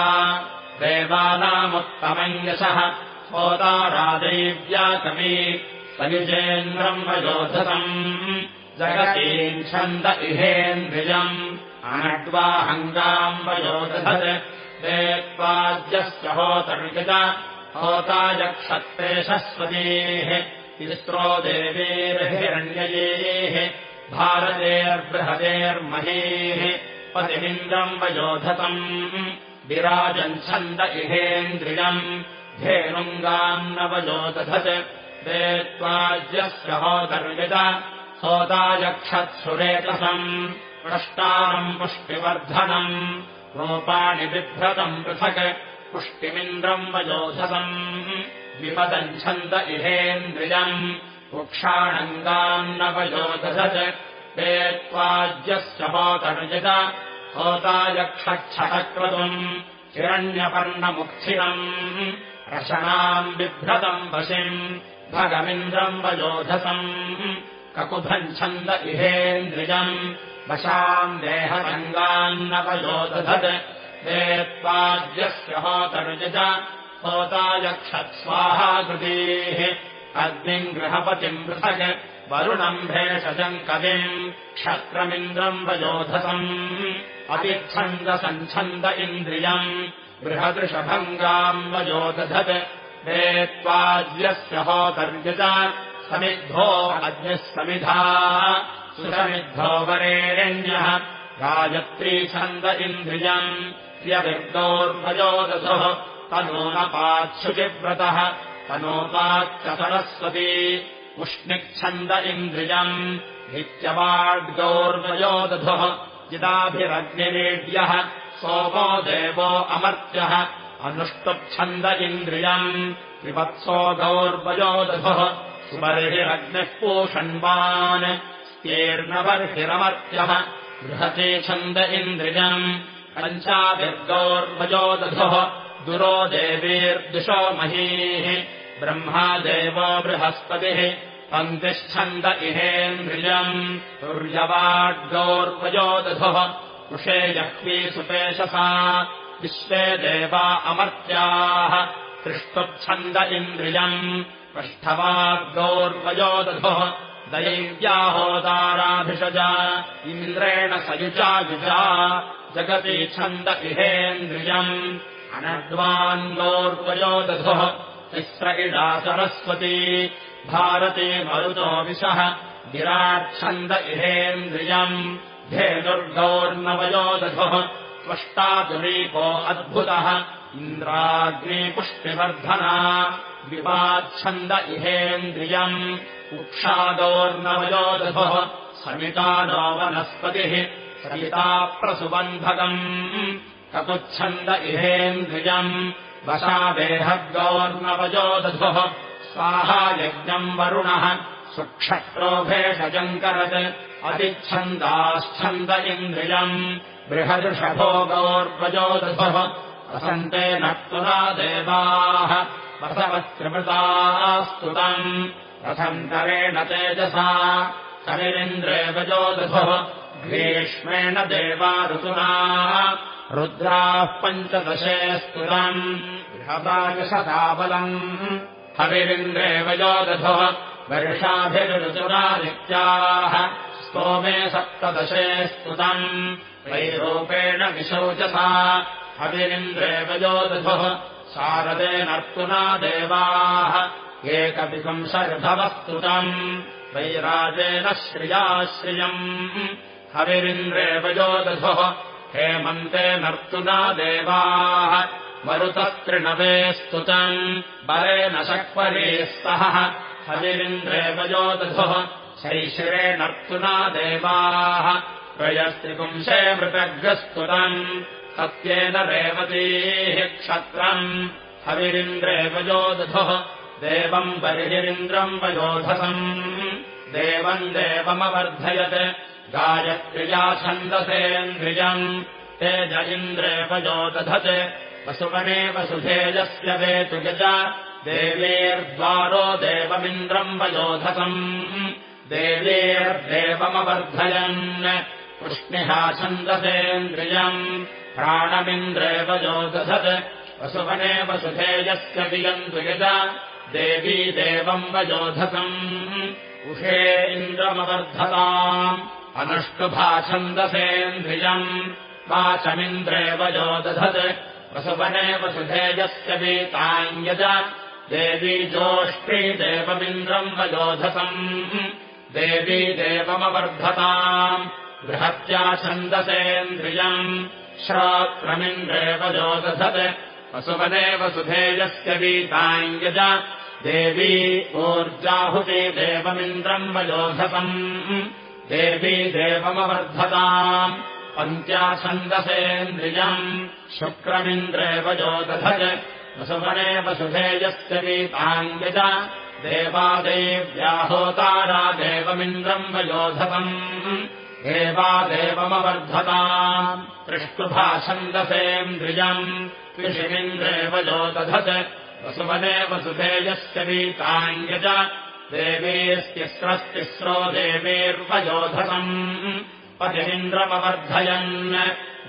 देवानामुत्तमम् यशः होतारादैव्याकमी सयुजेन्द्रम् वयोधसम् जगतीम् छन्द इहेन्द्रियम्। अनड्वाहङ्गाम् वयोदधत् देत्वाज्यस्य होतर्यज होता यक्षत्रेशस्वतीः तिस्रो देवीर्हिरण्ययेः। भारतेर्बृहतेर्महेः पतिमिन्द्रम् वयोधतम्। विराजन्छन्द इहेन्द्रियम्। धेनुङ्गान्नवयोदधत् देत्वाज्यस्य होतर्यज होतायक्षत्सुरेतसम् प्रष्टानम् पुष्टिवर्धनम्। रूपाणि बिभ्रतम् पृथक्। पुष्टिमिन्द्रम् वयोधसम् विपदञ्छन्द इहेन्द्रियम्। वृक्षाणङ्गान्नवयोदधत् देत्वाज्यस्य होतर्यज होतायक्षच्छतक्रतुम् हिरण्यपर्णमुक्थिनम् रशनाम् बिभ्रतम् वशिम् भगमिन्द्रम् वयोधसम् ककुभञ्छन्द इहेन्द्रियम् वशाम् देहरङ्गान्नवयोदधत् देत्वाज्यस्य होतर्यज होतायक्षत्स्वाहाकृतेः अग्निम् गृहपतिम् पृथक् वरुणम् भेषजम् कविम् क्षत्रमिन्द्रम् वयोधसम्। अतिच्छन्दसञ्छन्द इन्द्रियम् बृहदृषभङ्गाम् वयोदधत्। देत्वाज्यस्य होतर्यज समिद्धो अग्निः समिधा। सुसमिद्धो वरेण्यः गायत्री छन्द इन्द्रियम् यविर्दोर्भयोदधः। तनोनपाच्छुचिव्रतः तनोपाच्च सरस्वती उष्णिच्छन्द इन्द्रियम् नित्यवाड्गौर्वयोदधः जिदाभिरग्निरेड्यः सोमो देवो अमर्त्यः अनुष्टुच्छन्द इन्द्रियम् विवत्सो गौर्वयोदधः सुबर्हिरग्निः पूषण्वान् स्त्येर्नबर्हिरमर्त्यः बृहते छन्द इन्द्रियम् पञ्चाभिर्गौर्वयोदधः दुरो देवीर्दिशो महीः ब्रह्मा देवो बृहस्पतिः पङ्क्तिश्छन्द इहेन्द्रियम् तुर्यवाड्गौर्वयोदधः कुषे जह्वी सुपेशसा विश्वे देवा अमर्त्याः तिष्ठुच्छन्द इन्द्रियम् पृष्ठवाद्गौर्वयोदधः दैव्याहोदाराभिषजा इन्द्रेण सयुजायुजा जगति छन्द इहेन्द्रियम् अनड्वान्गौर्वयोदधः तिस्र इडा सरस्वती। भारते मरुतो विशः विराच्छन्द इहेन्द्रियम्। धेनुर्गौर्नवयोदधः त्वष्टादुरीपो अद्भुतः। इन्द्राग्निपुष्टिवर्धना विवाच्छन्द इहेन्द्रियम्। उक्षादोर्नवयोदधः। समिता नो वनस्पतिः। समिताप्रसुबन्धकम् ककुच्छन्द इहेन्द्रियम् वशादेहद्गौर्नवयोदधः स्वाहा यज्ञम् वरुणः। सुक्षत्रो भेषजङ्करत् अतिच्छन्दाश्छन्द इन्द्रियम्। बृहदृषभो गौर्वयोदधः वसन्ते नक्तुना देवाः। वसवत्रिवृताः स्तुतम् रथन्तरेण तेजसा। वजोदधः ग्रीष्मेण देवा ऋतुना रुद्राः पञ्चदशे स्तुतम् बृहदायशताबलम् हविरिन्द्रे वयोदधः वर्षाभिरुचुरादित्याः स्तोमे सप्तदशे स्तुतम् वैरूपेण विशौचसा हविरिन्द्रे वयोदधः शारदेनर्तुना देवाः। एकविपुंसर्धवस्तुतम् वैराजेन श्रियाश्रियम्। हविरिन्द्रे वयोदधः हेमन्ते नर्तुना देवाः। मरुतस्तृणवे स्तुतम्। बलेन शक्वरे स्तः। वयोदधः। शैशिरेणर्तुना देवाः। त्रयस्त्रिपुंसे मृतग्रस्तुतम्। सत्येन रेवतीः क्षत्रम्। हविरिन्द्रे वयोदधुः। देवम् बर्हिरिन्द्रम् वयोधसम्। देवम् देवमवर्धयत् गायत्र्या छन्दसेन्द्रियम् तेज इन्द्रे वयोदधत् वसुवने वसुधेजस्य वेतु यज। देवेर्द्वारो देवमिन्द्रम् वयोधसम् देवेर्देवमवर्धयन्। कृष्णिहा छन्दसेन्द्रियम्। प्राणमिन्द्रेव योदधत् वसुवने वसुधेयस्य वियन्तु यज। देवी देवम् वयोधसम् उषे इन्द्रमवर्धताम् अनुष्टुभाछन्दसेन्द्रियम्। वाचमिन्द्रेव योदधत् वसुवने वसुधेयस्य वीताम् यज। देवी जोष्ठी देवमिन्द्रम् वयोधसम्। देवी देवमवर्धताम्। बृहत्या छन्दसेन्द्रियम् वसुवने वसुधेयस्य वीताम् यज। देवी ऊर्जाहुते देवमिन्द्रम् वयोधसम् देवी देवमवर्धताम् पञ्चाछन्दसेन्द्रियम् शुक्रमिन्द्रेव योदधत् वसुवने वसुधेयस्य वीताङ्गज देवादेव्याहोतारा देवमिन्द्रम् वयोधसम् देवादेवमवर्धताम् पृष्टुभाछन्दसेन्द्रियम् कृषिमिन्द्रेव योदधत् वसुवने वसुधेयस्य वीताङ्गज देवेस्तिस्रस्तिस्रो देवेर्वयोधसम् पतिमिन्द्रमवर्धयन्।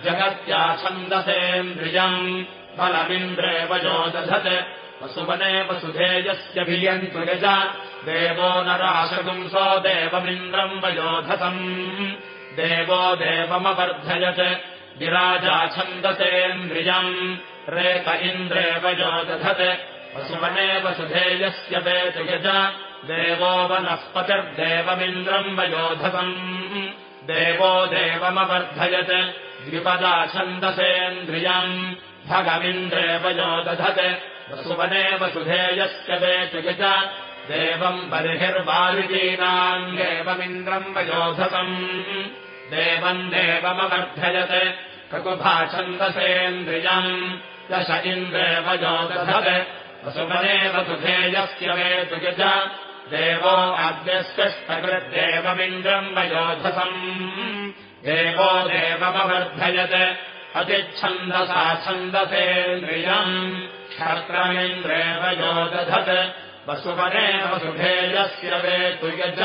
जगत्याछन्दसेन्द्रियम्। फलमिन्द्रेव योदधत्। वसुवने वसुधेयस्य भियन्तु यज। देवो नराशपुंसो देवमिन्द्रम् वयोधसम् देवो देवमवर्धयत्। विराजाछन्दसेन्द्रियम्। रेत इन्द्रेव योदधत्। वसुधेयस्य वेतु यज देवो वनस्पतिर्देवमिन्द्रम् वयोधसम् देवो देवमवर्धयत्। द्विपदाछन्दसेन्द्रियम् भगमिन्द्रेव योदधत् वसुवने वसुधेयस्य वेतु यज देवम् बर्हिर्वारिकीनाम् देवमिन्द्रम् वयोधसम् देवम् देवमवर्धयत्। ककुभाछन्दसेन्द्रियम् दश इन्द्रेव योदधत् वसुवने वसुधेयस्य वेतु यज देवो अग्निस्पष्टकृद्देवमिन्द्रम् वयोधसम्। देवो देवमवर्धयत्। अतिच्छन्दसा छन्दसेन्द्रियम्। क्षत्रमिन्द्रेव योदधत् वसुवने वसुधेयस्य वेतु यज